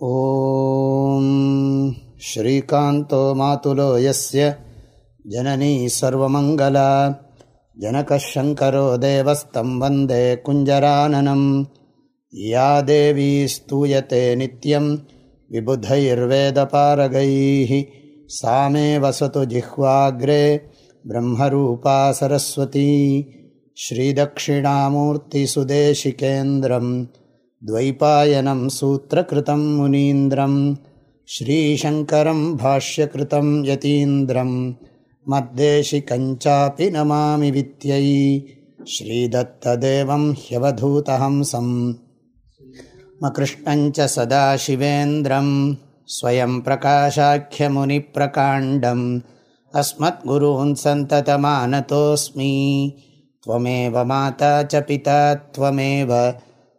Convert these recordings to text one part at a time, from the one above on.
ॐ श्रीकान्तो मातुलो यस्य जननी सर्वमङ्गला जनकः शङ्करो देवस्तं वन्दे कुञ्जराननं या देवी स्तूयते नित्यं विबुधैर्वेदपारगैः सा मे वसतु जिह्वाग्रे ब्रह्मरूपा सरस्वती श्रीदक्षिणामूर्तिसुदेशिकेन्द्रम् द्वैपायनं सूत्रकृतं मुनीन्द्रं श्रीशङ्करं भाष्यकृतं यतीन्द्रं मद्देशिकञ्चापि नमामि वित्यै श्रीदत्तदेवं ह्यवधूतहंसं मकृष्णञ्च सदाशिवेन्द्रं स्वयं प्रकाशाख्यमुनिप्रकाण्डम् अस्मद्गुरून् सन्ततमानतोऽस्मि त्वमेव माता च पिता त्वमेव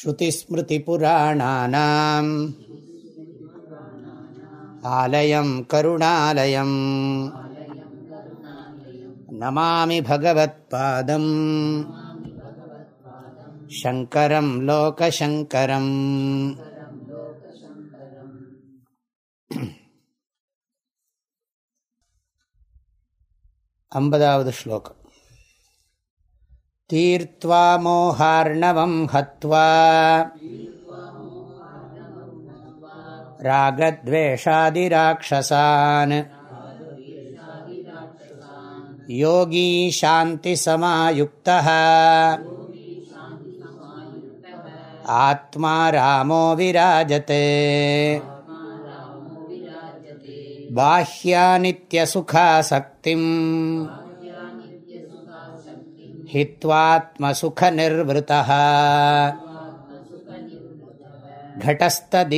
श्रुतिस्मृतिपुराणानाम् आलयं करुणालयम् नमामि भगवत्पादम् शङ्करं लोकशङ्करम् ஐம்பதாவது ஸ்லோகம் तीर्त्वा मोहार्णवं हत्वा रागद्वेषादिराक्षसान् योगी शान्तिसमायुक्तः आत्मा रामो विराजते बाह्यानित्यसुखासक्तिम् हित्वात्मसुखनिर्वृतः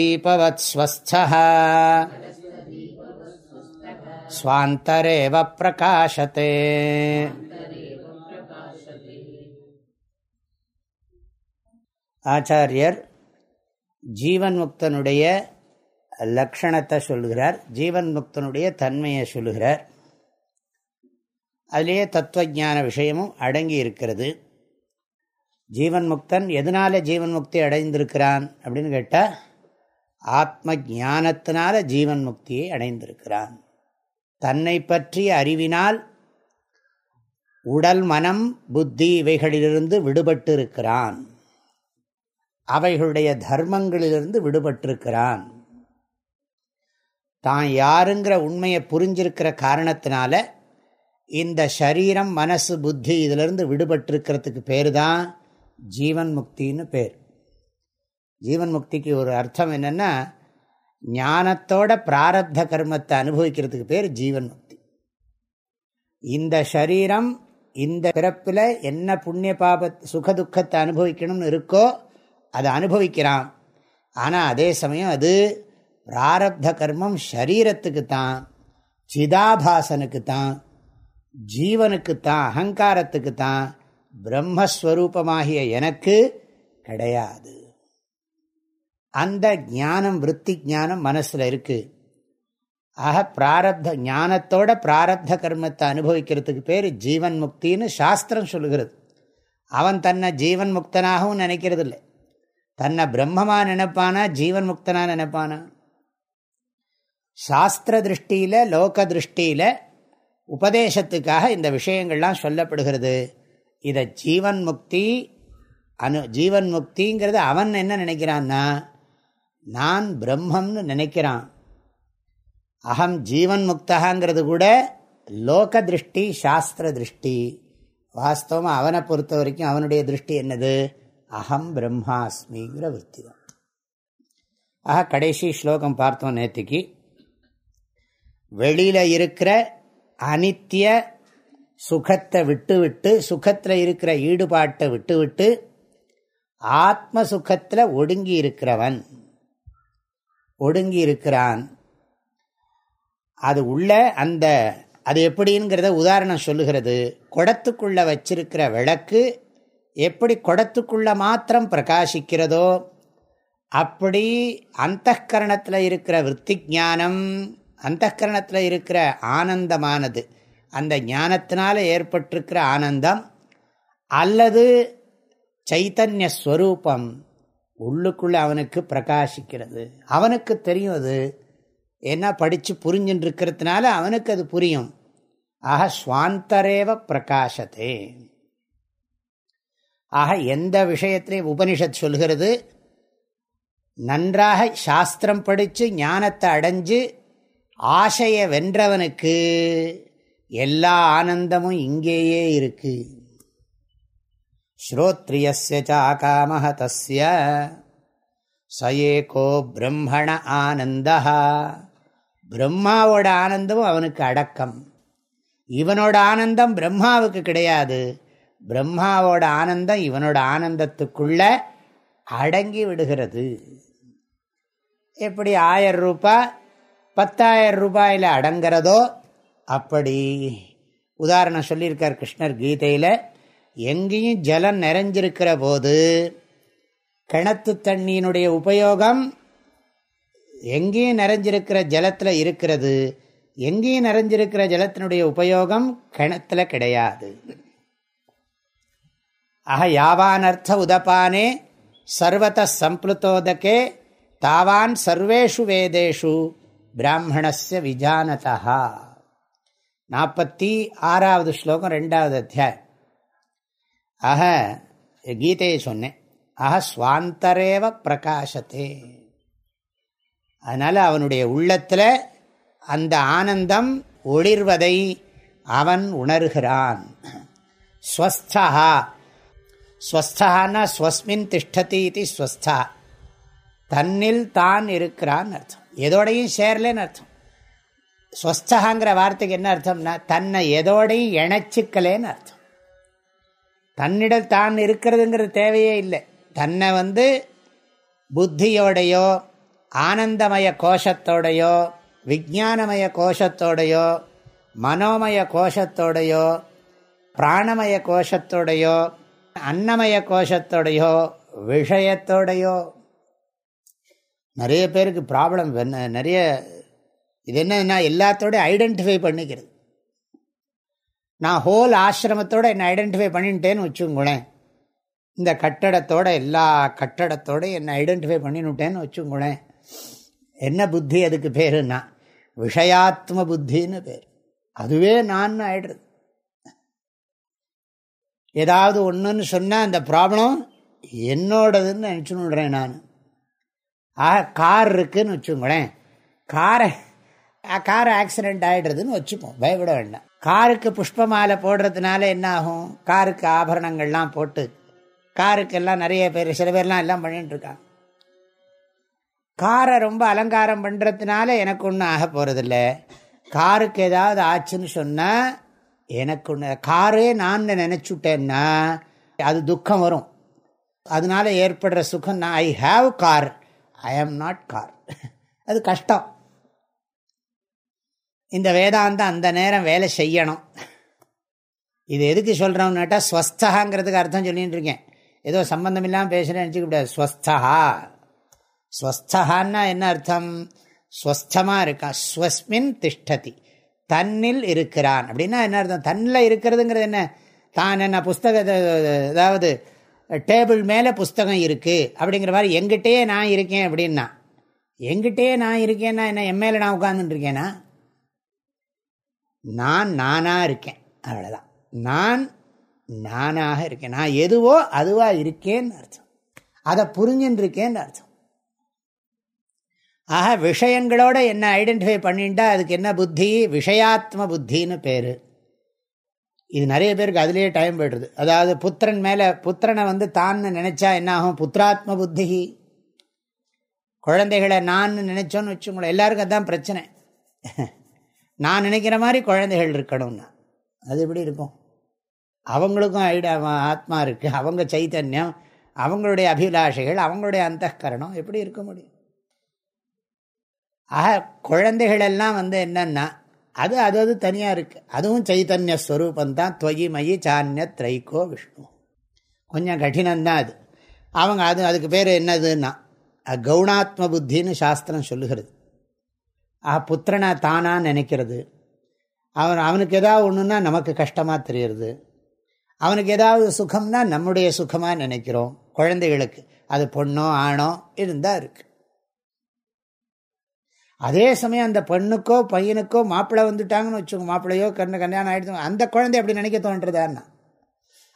घटस्थदीपवत्स्वस्थः स्वान्तरेव प्रकाशते ஆச்சாரியர் ஜீவன் முக்தனுடைய லக்ஷணத்தை சொல்கிறார் ஜீவன் முக்தனுடைய தன்மையை சொல்லுகிறார் அதிலேயே தத்துவஜான விஷயமும் அடங்கி இருக்கிறது. ஜீவன் முக்தன் எதனால ஜீவன் முக்தி அடைந்திருக்கிறான் அப்படின்னு கேட்டால் ஆத்ம ஜானத்தினால ஜீவன் முக்தியை அடைந்திருக்கிறான். தன்னை பற்றிய அறிவினால் உடல் மனம் புத்தி இவைகளிலிருந்து விடுபட்டு இருக்கிறான் அவைகளுடைய தர்மங்களிலிருந்து விடுபட்டிருக்கிறான். தான் யாருங்கிற உண்மையை புரிஞ்சிருக்கிற காரணத்தினால இந்த சரீரம் மனசு புத்தி இதிலிருந்து விடுபட்டிருக்கிறதுக்கு பேர் தான் ஜீவன் முக்தின்னு பேர். ஜீவன் முக்திக்கு ஒரு அர்த்தம் என்னென்னா ஞானத்தோட பிராரப்த கர்மத்தை அனுபவிக்கிறதுக்கு பேர் ஜீவன் முக்தி. இந்த சரீரம் இந்த பிறப்பில் என்ன புண்ணிய பாப சுக துக்கத்தை அனுபவிக்கணும்னு இருக்கோ அதை அனுபவிக்கிறான். ஆனால் அதே சமயம் அது பிராரப்த கர்மம் ஷரீரத்துக்கு தான் சிதாபாசனுக்கு தான் ஜீவனுக்குத்தான் அகங்காரத்துக்கு தான் பிரம்மஸ்வரூபமாகிய எனக்கு கிடையாது. அந்த ஞானம் விற்பி ஞானம் மனசில் இருக்கு. ஆக பிராரப்த ஞானத்தோட பிராரப்த கர்மத்தை அனுபவிக்கிறதுக்கு பேர் ஜீவன் முக்தின்னு சாஸ்திரம் சொல்லுகிறது. அவன் தன்னை ஜீவன் முக்தனாகவும் நினைக்கிறது இல்லை தன்னை பிரம்மமாக நினைப்பானா ஜீவன் முக்தனாக நினைப்பானா? சாஸ்திர திருஷ்டியில் லோக திருஷ்டியில் உபதேசத்துக்காக இந்த விஷயங்கள்லாம் சொல்லப்படுகிறது. இதை ஜீவன் முக்தி அனு ஜீவன் முக்திங்கிறது அவன் என்ன நினைக்கிறான்னா நான் பிரம்மம்னு நினைக்கிறான். அகம் ஜீவன் முக்தகாங்கிறது கூட லோக திருஷ்டி சாஸ்திர திருஷ்டி. வாஸ்தவமாக அவனை பொறுத்த வரைக்கும் அவனுடைய திருஷ்டி என்னது? அகம் பிரம்மாஸ்மிங்கிற விற்பி தான் ஆக கடைசி ஸ்லோகம் பார்த்தோம் நேற்றுக்கு வெளியில் இருக்கிற அனித்திய சுகத்தை விட்டு விட்டு சுகத்தில் இருக்கிற ஈடுபாட்டை விட்டு விட்டு ஆத்ம சுகத்தில் ஒடுங்கி இருக்கிறவன் ஒடுங்கி இருக்கிறான் அது உள்ள அந்த அது எப்படிங்கிறத உதாரணம் சொல்லுகிறது. குடத்துக்குள்ள வச்சிருக்கிற விளக்கு எப்படி குடத்துக்குள்ள மாத்திரம் பிரகாசிக்கிறதோ அப்படி அந்த கரணத்தில் இருக்கிற விற்பி ஞானம் அந்த கரணத்தில் இருக்கிற ஆனந்தமானது. அந்த ஞானத்தினால ஏற்பட்டிருக்கிற ஆனந்தம் அல்லது சைத்தன்ய ஸ்வரூபம் உள்ளுக்குள்ளே அவனுக்கு பிரகாசிக்கிறது. அவனுக்கு தெரியும் அது. என்ன படித்து புரிஞ்சுன்னு இருக்கிறதுனால அவனுக்கு அது புரியும். ஆக ஸ்வாந்தரேவ பிரகாசத்தே ஆக எந்த விஷயத்திலையும் உபனிஷத் சொல்கிறது? நன்றாக சாஸ்திரம் படித்து ஞானத்தை அடைஞ்சு ஆசையை வென்றவனுக்கு எல்லா ஆனந்தமும் இங்கேயே இருக்கு. ஸ்ரோத்ரியசாகாம தஸ்ய சயேகோ பிரம்மண ஆனந்தா பிரம்மாவோட ஆனந்தமும் அவனுக்கு அடக்கம். இவனோட ஆனந்தம் பிரம்மாவுக்கு கிடையாது. பிரம்மாவோட ஆனந்தம் இவனோட ஆனந்தத்துக்குள்ள அடங்கி விடுகிறது. எப்படி ஆயிரம் ரூபாய் பத்தாயிரம் ரூபாயில் அடங்கிறதோ அப்படி. உதாரணம் சொல்லியிருக்கார் கிருஷ்ணர் கீதையில் எங்கேயும் ஜலம் நிறைஞ்சிருக்கிற போது கிணத்து தண்ணியினுடைய உபயோகம் எங்கேயும் நிறைஞ்சிருக்கிற ஜலத்தில் இருக்கிறது. எங்கேயும் நிறைஞ்சிருக்கிற ஜலத்தினுடைய உபயோகம் கிணத்துல கிடையாது. ஆக யாவானர்த்த உதப்பானே சர்வத சம்ப்ளுதோதகே தாவான் சர்வேஷு வேதேஷு. பிராமணஸ்ய விஜானதா நாற்பத்தி ஆறாவது ஸ்லோகம் ரெண்டாவது அத்தியாயம். ஆக கீதையை சொன்னேன். ஆக சுவாந்தரேவ பிரகாசத்தே. அதனால் அவனுடைய உள்ளத்தில் அந்த ஆனந்தம் ஒளிர்வதை அவன் உணர்கிறான். ஸ்வஸ்தா ஸ்வஸ்தான்னா ஸ்வஸ்மின் திஷ்டதி இது ஸ்வஸ்தா தன்னில் தான் இருக்கிறான் அர்த்தம். எதோடையும் சேரலன்னு அர்த்தம். ஸ்வஸ்தகாங்கிற வார்த்தைக்கு என்ன அர்த்தம்னா தன்னை எதோடையும் இணைச்சிக்கலேன்னு அர்த்தம். தன்னிடம் தான் இருக்கிறதுங்கிற தேவையே இல்லை. தன்னை வந்து புத்தியோடையோ ஆனந்தமய கோஷத்தோடையோ விஜானமய கோஷத்தோடையோ மனோமய கோஷத்தோடையோ பிராணமய கோஷத்தோடையோ அன்னமய கோஷத்தோடையோ விஷயத்தோடையோ நிறைய பேருக்கு ப்ராப்ளம் நிறைய இது என்னன்னா எல்லாத்தோட ஐடென்டிஃபை பண்ணிக்கிறது. நான் ஹோல் ஆசிரமத்தோடு என்னை ஐடென்டிஃபை பண்ணிட்டேன்னு வச்சுங்களேன் இந்த கட்டடத்தோட எல்லா கட்டடத்தோட என்னை ஐடென்டிஃபை பண்ணிவிட்டேன்னு வச்சுங்களேன் என்ன புத்தி அதுக்கு பேருன்னா விஷயாத்ம புத்தின்னு பேர். அதுவே நான் ஆயிடுறது. ஏதாவது ஒன்றுன்னு சொன்னால் அந்த ப்ராப்ளம் என்னோடதுன்னு நினச்சுன்னு நான். ஆ கார் இருக்குதுன்னு வச்சுக்கோங்களேன். காரை கார் ஆக்சிடெண்ட் ஆகிடுறதுன்னு வச்சுப்போம். பயப்பட வேண்டாம். காருக்கு புஷ்ப மாலை போடுறதுனால என்ன ஆகும்? காருக்கு ஆபரணங்கள்லாம் போட்டு காருக்கெல்லாம் நிறைய பேர் சில பேர்லாம் எல்லாம் பண்ணிட்டு இருக்காங்க. காரை ரொம்ப அலங்காரம் பண்ணுறதுனால எனக்கு ஒன்றும் ஆக போகிறதில்ல காருக்கு ஏதாவது ஆச்சுன்னு சொன்னால் எனக்கு ஒன்று காரே நான் நினச்சுட்டேன்னா அது துக்கம் வரும். அதனால ஏற்படுற சுகம் நான் I have car I am not car அது கஷ்டம். இந்த வேதாந்தம் அந்த நேரம் வேலை செய்யணும். இது எதுக்கு சொல்கிறோம்னாட்டா ஸ்வஸ்தகாங்கிறதுக்கு அர்த்தம் சொல்லிகிட்டு இருக்கேன். ஏதோ சம்பந்தம் இல்லாமல் பேசுகிறேன் நினச்சிக்க கூடாது. ஸ்வஸ்தகா. ஸ்வஸ்தகான்னா என்ன அர்த்தம்? ஸ்வஸ்தமாக இருக்கா? ஸ்வஸ்மின் திஷ்டதி. தன்னில் இருக்கிறான். அப்படின்னா என்ன அர்த்தம்? தன்னில் இருக்கிறதுங்கிறது என்ன? தான் என்ன புஸ்தகத்தை அதாவது டேபிள் மேலே புஸ்தகம் இருக்குது அப்படிங்கிற மாதிரி எங்கிட்டே நான் இருக்கேன் அப்படின்னா எங்கிட்டே நான் இருக்கேன்னா என்ன என் மேலே நான் உட்காந்துருக்கேன்னா நான் நானாக இருக்கேன். அவ்வளோதான் நான் நானாக இருக்கேன். நான் எதுவோ அதுவாக இருக்கேன்னு அர்த்தம். அதை புரிஞ்சுன்னு இருக்கேன்னு அர்த்தம். ஆக விஷயங்களோட என்ன ஐடென்டிஃபை பண்ணிட்டா அதுக்கு என்ன புத்தி? விஷயாத்ம புத்தின்னு பேர். இது நிறைய பேருக்கு அதுலேயே டைம் போய்டுறது அதாவது புத்திரன் மேலே புத்திரனை வந்து தான் நினச்சா என்ன ஆகும் புத்திராத்ம புத்தி குழந்தைகளை நான் நினச்சோன்னு வச்சுக்கோங்களேன். எல்லாருக்கும் அதுதான் பிரச்சனை. நான் நினைக்கிற மாதிரி குழந்தைகள் இருக்கணும்னா. அது எப்படி இருக்கும்? அவங்களுக்கும் ஐடியா ஆத்மா இருக்குது அவங்க சைத்தன்யம் அவங்களுடைய அபிலாஷைகள் அவங்களுடைய அந்த கரணம் எப்படி இருக்க முடியும்? ஆக குழந்தைகள் எல்லாம் வந்து என்னன்னா அது அது அது தனியாக இருக்குது அதுவும் சைத்தன்ய ஸ்வரூபந்தான். துவயி மயி சான்ய திரைக்கோ விஷ்ணு. கொஞ்சம் கடினம்தான் அது. அவங்க அது அதுக்கு பேர் என்னதுன்னா கவுணாத்ம புத்தின்னு சாஸ்திரம் சொல்லுகிறது. ஆ புத்திரனை தானாக நினைக்கிறது. அவன் அவனுக்கு ஏதாவது ஒன்றுன்னா நமக்கு கஷ்டமாக தெரியுறது. அவனுக்கு ஏதாவது சுகம்னா நம்முடைய சுகமாக நினைக்கிறோம். குழந்தைகளுக்கு. அது பொண்ணோ ஆணோ இருந்தால் இருக்குது அதே சமயம் அந்த பெண்ணுக்கோ பையனுக்கோ மாப்பிள்ளை வந்துட்டாங்கன்னு வச்சுக்கோங்க மாப்பிள்ளையோ கண்ணு கல்யாணம் ஆகிடுச்சு அந்த குழந்தை அப்படி நினைக்க தோன்றதான்னா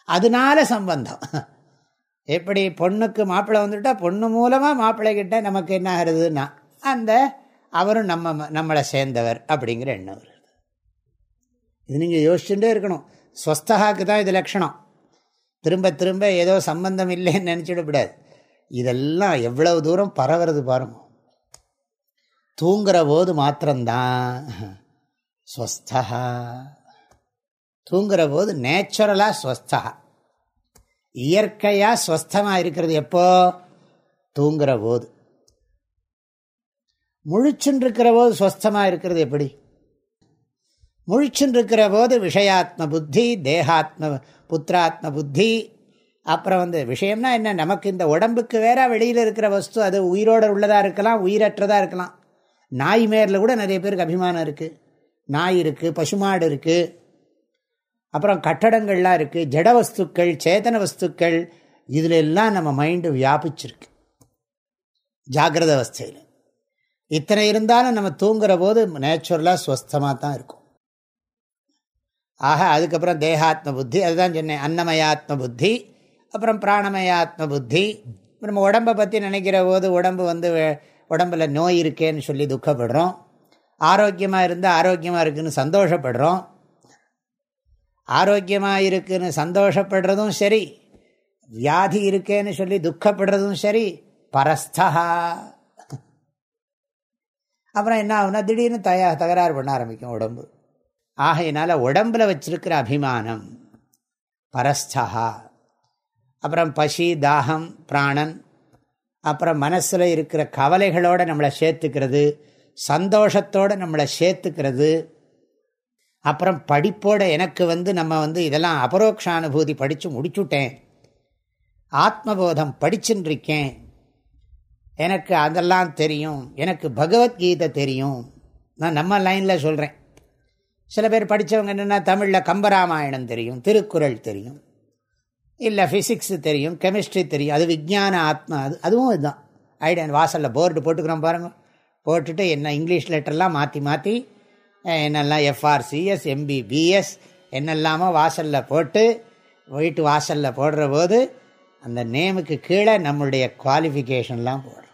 அதனால சம்பந்தம். எப்படி பொண்ணுக்கு மாப்பிள்ளை வந்துட்டா பொண்ணு மூலமாக மாப்பிள்ளைகிட்ட நமக்கு என்ன ஆகுறதுன்னா அந்த அவரும் நம்ம நம்மளை சேர்ந்தவர் அப்படிங்கிற எண்ணம் வருது. இது நீங்கள் யோசிச்சுட்டே இருக்கணும். ஸ்வஸ்தகாக்கு தான் இது லட்சணம். திரும்ப திரும்ப ஏதோ சம்பந்தம் இல்லைன்னு நினச்சிடக்கூடாது இதெல்லாம் எவ்வளவு தூரம் பரவுறது பாருங்கள் தூங்குற போது மாத்திரம்தான் ஸ்வஸ்தா. தூங்குற போது நேச்சுரலாக ஸ்வஸ்தா. இயற்கையாக ஸ்வஸ்தமாக இருக்கிறது எப்போ? தூங்குற போது முழிச்சுன்னு போது ஸ்வஸ்தமாக இருக்கிறது எப்படி? முழிச்சுன்னு போது விஷயாத்ம புத்தி தேகாத்ம புத்திராத்ம புத்தி அப்புறம் வந்து விஷயம்னா என்ன? நமக்கு இந்த உடம்புக்கு வேற வெளியில் இருக்கிற வஸ்து அது உயிரோடு உள்ளதாக இருக்கலாம் உயிரற்றதாக இருக்கலாம். நாய் மேரில் கூட நிறைய பேருக்கு அபிமானம் இருக்குது நாய் இருக்குது பசுமாடு இருக்குது அப்புறம் கட்டடங்கள்லாம் இருக்குது ஜட வஸ்துக்கள் சேதன வஸ்துக்கள் இதில் எல்லாம் நம்ம மைண்டு வியாபிச்சிருக்கு. ஜாகிரத அவஸ்தையில். இத்தனை இருந்தாலும் நம்ம தூங்குற போது நேச்சுரலாக ஸ்வஸ்தமாக தான் இருக்கும். ஆக அதுக்கப்புறம் தேகாத்ம புத்தி அதுதான் சொன்னேன் அன்னமயாத்ம புத்தி அப்புறம் பிராணமயாத்ம புத்தி. நம்ம உடம்பை பற்றி நினைக்கிற போது உடம்பு வந்து உடம்பில் நோய் இருக்கேன்னு சொல்லி துக்கப்படுறோம். ஆரோக்கியமாக இருந்தால் ஆரோக்கியமாக இருக்குதுன்னு சந்தோஷப்படுறோம். ஆரோக்கியமாக இருக்குன்னு சந்தோஷப்படுறதும் சரி வியாதி இருக்கேன்னு சொல்லி துக்கப்படுறதும் சரி பரஸ்தா. அப்புறம் என்ன ஆகுனா திடீர்னு தயா தகராறு பண்ண ஆரம்பிக்கும் உடம்பு. ஆகையினால உடம்புல வச்சிருக்கிற அபிமானம் பரஸ்தா. அப்புறம் பசி தாகம் பிராணன் அப்புறம் மனசில் இருக்கிற கவலைகளோடு நம்மளை சேர்த்துக்கிறது சந்தோஷத்தோடு நம்மளை சேர்த்துக்கிறது. அப்புறம் படிப்போட எனக்கு வந்து நம்ம வந்து இதெல்லாம் அபரோக்ஷானுபூதி படித்து முடிச்சுட்டேன். ஆத்மபோதம் படிச்சுருக்கேன் எனக்கு அதெல்லாம் தெரியும். எனக்கு பகவத்கீதை தெரியும். நான் நம்ம லைனில் சொல்கிறேன் சில பேர் படித்தவங்க என்னென்னா தமிழில் கம்பராமாயணம் தெரியும் திருக்குறள் தெரியும். இல்லை ஃபிசிக்ஸு தெரியும் கெமிஸ்ட்ரி தெரியும். அது விஜான ஆத்மா. அது அதுவும் இதுதான். ஐடியா வாசலில் போர்டு போட்டுக்கிறோம் பாருங்கள் போட்டுட்டு என்ன இங்கிலீஷ் லெட்டர்லாம் மாற்றி மாற்றி என்னெல்லாம் எஃப்ஆர்சிஎஸ் எம்பிபிஎஸ் என்னெல்லாமோ வாசலில் போட்டு வீட்டு வாசலில் போடுற போது அந்த நேமுக்கு கீழே நம்மளுடைய குவாலிஃபிகேஷன்லாம் போடுறோம்.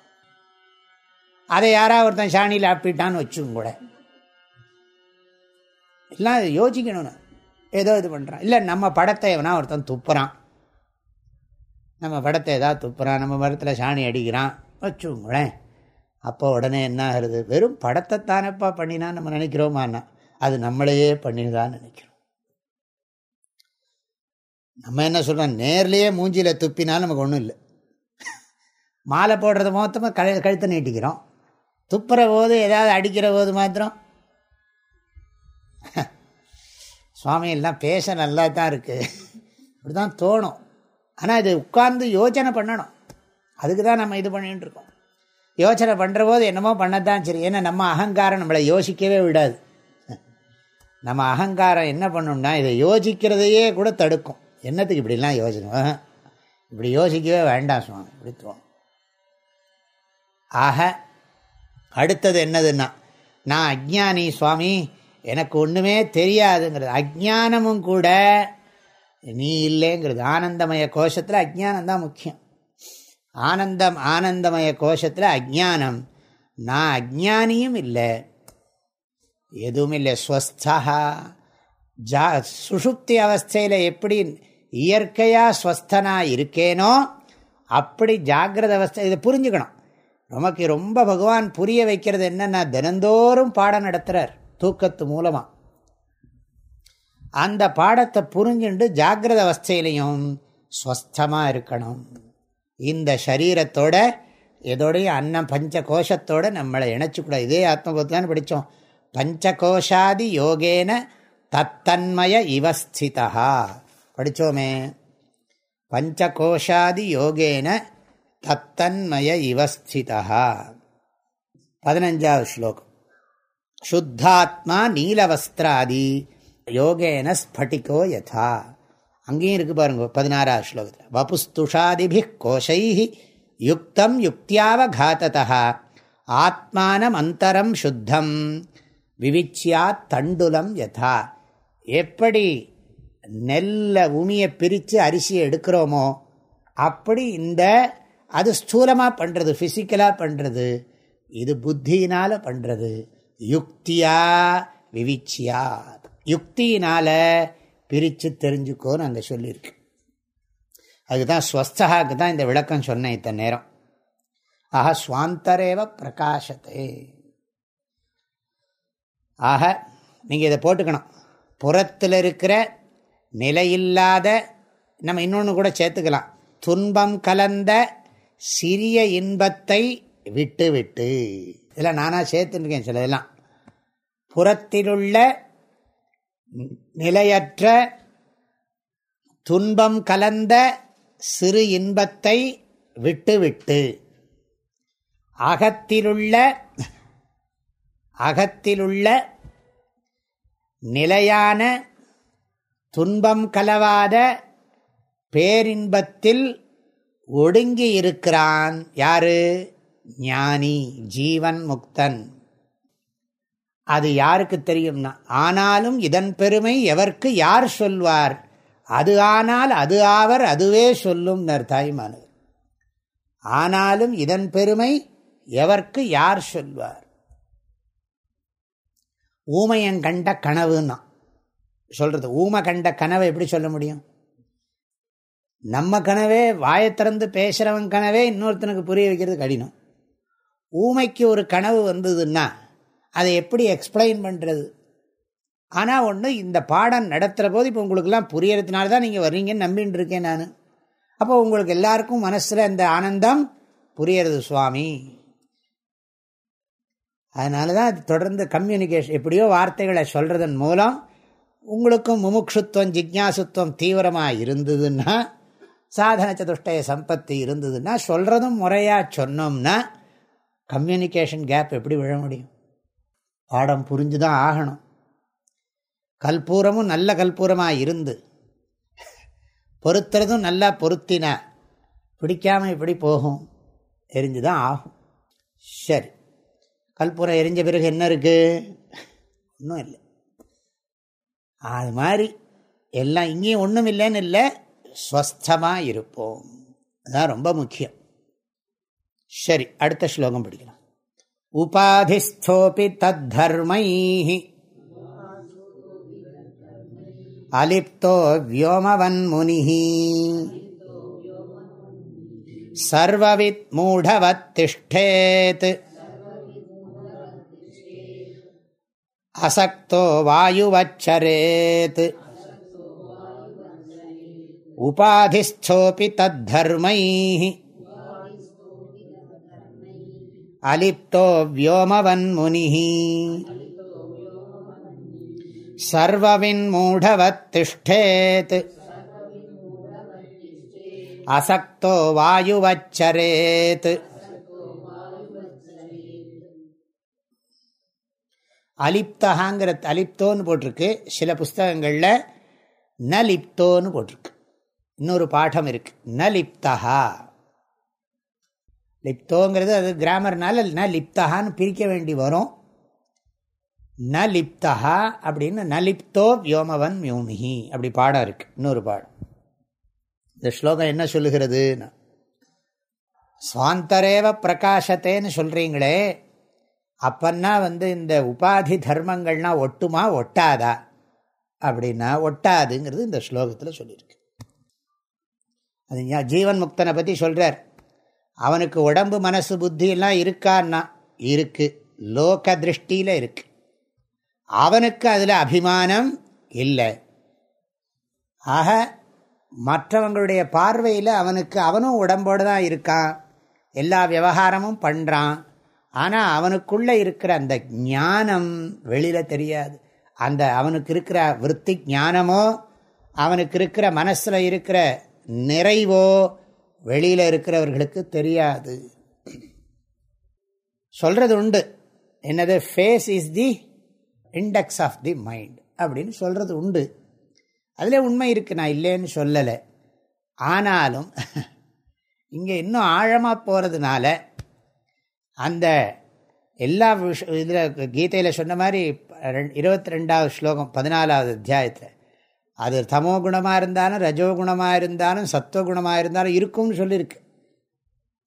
அதை யாராவது ஒருத்தன் சாணியில் ஆப்பிட்டான்னு வச்சுங்க கூட. எல்லாம் யோசிக்கணும் ஏதோ இது பண்ணுறான் இல்லை நம்ம படத்தை எவனா ஒருத்தன் துப்புறான். நம்ம படத்தை ஏதாவது துப்புறான் நம்ம மரத்தில் சாணி அடிக்கிறான் வச்சுங்களேன் அப்போ உடனே என்ன ஆகுறது? வெறும் படத்தை தானப்பா பண்ணினா நம்ம நினைக்கிறோமான்னா அது நம்மளையே பண்ணிதான் நினைக்கிறோம். நம்ம என்ன சொல்கிறோம் நேர்லேயே மூஞ்சியில் துப்பினாலும் நமக்கு ஒன்றும் இல்லை. மாலை போடுறது மொத்தமாக கழு கழுத்தை நீட்டிக்கிறோம். துப்புற போது ஏதாவது அடிக்கிற போது மாத்திரம். சுவாமி எல்லாம் பேச நல்லா தான் இருக்குது இப்படி தான் தோணும். ஆனால் இது உட்கார்ந்து யோசனை பண்ணணும். அதுக்கு தான் நம்ம இது பண்ணிகிட்டு இருக்கோம். யோசனை பண்ணுற போது என்னமோ பண்ணத்தான் சரி. ஏன்னா நம்ம அகங்காரம் நம்மளை யோசிக்கவே விடாது. நம்ம அகங்காரம் என்ன பண்ணோம்னா இதை யோசிக்கிறதையே கூட தடுக்கும். என்னத்துக்கு இப்படிலாம் யோசனை? இப்படி யோசிக்கவே வேண்டாம் சுவாமி. இப்படி தோணும். ஆக அடுத்தது என்னதுன்னா நான் அஜ்ஞானி சுவாமி எனக்கு ஒன்றுமே தெரியாதுங்கிறது. அஜ்ஞானமும் கூட நீ இல்லைங்கிறது. ஆனந்தமய கோஷத்தில் அஜானம் தான் முக்கியம். ஆனந்தம் ஆனந்தமய கோஷத்தில் அஜானம் நான் அஜானியும் இல்லை. எதுவும் இல்லை ஸ்வஸ்தா. ஜா சுஷுப்தி அவஸ்தையில் எப்படி இயற்கையாக ஸ்வஸ்தனா இருக்கேனோ அப்படி ஜாகிரத அவஸ்தை இதை புரிஞ்சுக்கணும். நமக்கு ரொம்ப பகவான் புரிய வைக்கிறது என்னென்னா தினந்தோறும் பாடம் நடத்துகிறார் தூக்கத்து மூலமாக அந்த பாடத்தை புரிஞ்சுண்டு ஜாகிரத அவஸ்தையிலையும் ஸ்வஸ்தமாக இருக்கணும். இந்த சரீரத்தோட எதோடைய அன்னம் பஞ்ச கோஷத்தோட நம்மளை இணைச்சிக்கூடாது இதே ஆத்மபோத்தான் படித்தோம். பஞ்சகோஷாதி யோகேன தத்தன்மய இவஸ்திதா படித்தோமே. பஞ்சகோஷாதி யோகேன தத்தன்மய இவஸ்திதா பதினஞ்சாவது ஸ்லோகம். சுத்தாத்மா நீலவஸ்திராதி யோகேன ஸ்பட்டிகோ யதா. அங்கேயும் இருக்கு பாருங்க பதினாறாவது ஸ்லோகத்தில். வபுஸ்துஷாதிபி கோஷை யுக்தம் யுக்தியாவகாத்ததா ஆத்மானம் அந்தரம் சுத்தம் விவிச்சியா தண்டுலம் யதா. எப்படி நெல்லை உமியை பிரித்து அரிசியை எடுக்கிறோமோ அப்படி இந்த அது ஸ்தூலமாக பண்ணுறது ஃபிசிக்கலாக பண்ணுறது இது புத்தியினால் பண்ணுறது யுக்தியா விவிச்சியாத். யுக்தியினால் பிரித்து தெரிஞ்சுக்கோன்னு அங்கே சொல்லியிருக்கு அதுதான் ஸ்வஸ்தகாக்கு தான் இந்த விளக்கம் சொன்னேன் இத்தனை நேரம். ஆஹா சுவாந்தரேவ பிரகாசத்தை ஆக நீங்கள் இதை போட்டுக்கணும். புறத்தில் இருக்கிற நிலையில்லாத நம்ம இன்னொன்று கூட சேர்த்துக்கலாம். துன்பம் கலந்த சிறிய இன்பத்தை விட்டு விட்டு இதெல்லாம் நானாக சேர்த்துருக்கேன் சில இதெல்லாம் புறத்திலுள்ள நிலையற்ற துன்பம் கலந்த சிறு இன்பத்தை விட்டுவிட்டு அகத்திலுள்ள அகத்திலுள்ள நிலையான துன்பம் கலவாத பேரின்பத்தில் ஒடுங்கி இருக்கிறான் யாரு? ஞானி ஜீவன் முக்தன். அது யாருக்கு தெரியும்னா ஆனாலும் இதன் பெருமை எவர்க்கு யார் சொல்வார்? அது ஆனால் அது ஆவர் அதுவே சொல்லும் தாய்மானவர். ஆனாலும் இதன் பெருமை எவர்க்கு யார் சொல்வார்? ஊமையங்கண்ட கனவுன்னா சொல்றது ஊமை கண்ட கனவை எப்படி சொல்ல முடியும்? நம்ம கனவே வாயை திறந்து பேசுகிறவன் கனவே இன்னொருத்தனுக்கு புரிய வைக்கிறது கடினம். ஊமைக்கு ஒரு கனவு வந்ததுன்னா அதை எப்படி எக்ஸ்பிளைன் பண்ணுறது ஆனால் ஒன்று இந்த பாடம் நடத்துகிற போது இப்போ உங்களுக்கெல்லாம் புரியறதுனால தான் நீங்கள் வர்றீங்கன்னு நம்பின்னு இருக்கேன் நான். அப்போ உங்களுக்கு எல்லாருக்கும் மனசில் இந்த ஆனந்தம் புரியறது சுவாமி. அதனால தான் அது தொடர்ந்து கம்யூனிகேஷன் எப்படியோ வார்த்தைகளை சொல்கிறதன் மூலம் உங்களுக்கும் முமுட்சுத்துவம் ஜிக்யாசுத்துவம் தீவிரமாக இருந்ததுன்னா சாதன சதுஷ்டய சம்பத்தி இருந்ததுன்னா சொல்கிறதும் முறையாக சொன்னோம்னா கம்யூனிகேஷன் கேப் எப்படி விழ முடியும்? பாடம் புரிஞ்சு தான் ஆகணும். கல்பூரமும் நல்ல கல்பூரமாக இருந்து பொருத்துறதும் நல்லா பொருத்தின பிடிக்காமல் இப்படி போகும் எரிஞ்சு தான் ஆகும். சரி கல்பூரம் எரிஞ்ச பிறகு என்ன இருக்குது ஒன்றும் இல்லை. அது மாதிரி எல்லாம் இங்கேயும் ஒன்றும் இல்லைன்னு இல்லை ஸ்வஸ்தமாக இருப்போம் அதுதான் ரொம்ப முக்கியம். சரி அடுத்த ஸ்லோகம் படிக்கலாம். உபாதிஸ்தோபி தத்தர்மை அலிப்தோ வியோமவன்முனி சர்வவித் மூடவத் திஷ்டேத் அசக்தோ வாயுவச்சரேத் அலிப்தோ வியோமவன்முனிः சர்வவின்மூடவத் திஷ்டேத். அசக்தோ வாயுவச்சரேத். அலிப்தகாங்கிற அலிப்தோன்னு போட்டிருக்கு. சில புஸ்தகங்களில் ந லிப்தோன்னு போட்டிருக்கு. இன்னொரு பாடம் இருக்கு. ந லிப்தகா லிப்தோங்கிறது அது கிராமர்னால ந லிப்தகான்னு பிரிக்க வேண்டி வரும். ந லிப்தகா அப்படின்னு நலிப்தோ வியோமவன் மியூமிஹி அப்படி பாடம் இருக்கு இன்னொரு பாடம். இந்த ஸ்லோகம் என்ன சொல்லுகிறது சுவாந்தரேவ பிரகாசத்தேன்னு சொல்கிறீங்களே அப்பன்னா வந்து இந்த உபாதி தர்மங்கள்னா ஒட்டுமா ஒட்டாதா? அப்படின்னா ஒட்டாதுங்கிறது இந்த ஸ்லோகத்தில் சொல்லியிருக்கு. அது ஜீவன் முக்தனை பற்றி சொல்கிறார் அவனுக்கு உடம்பு மனசு புத்தியெல்லாம் இருக்கான்னா இருக்கு. லோக திருஷ்டியில் இருக்கு. அவனுக்கு அதில் அபிமானம் இல்லை. ஆக மற்றவங்களுடைய பார்வையில் அவனுக்கு அவனும் உடம்போடு தான் இருக்கான். எல்லா விவகாரமும் பண்ணுறான் ஆனால் அவனுக்குள்ளே இருக்கிற அந்த ஞானம் வெளியில் தெரியாது. அந்த அவனுக்கு இருக்கிற விற்பி ஞானமோ அவனுக்கு இருக்கிற மனசில் இருக்கிற நிறைவோ வெளியில் இருக்கிறவர்களுக்கு தெரியாது. சொல்கிறது உண்டு. என்னது? Face is the index of the mind அப்படின்னு சொல்கிறது உண்டு. அதில் உண்மை இருக்குது நான் இல்லைன்னு சொல்லலை. ஆனாலும் இங்கே இன்னும் ஆழமாக போகிறதுனால அந்த எல்லா விஷ இதில் கீதையில் சொன்ன மாதிரி இருபத்தி ரெண்டாவது ஸ்லோகம் பதினாலாவது அத்தியாயத்தில் அது தமோ குணமாக இருந்தாலும் ரஜோகுணமாக இருந்தாலும் சத்துவகுணமாக இருந்தாலும் இருக்கும்னு சொல்லியிருக்கு.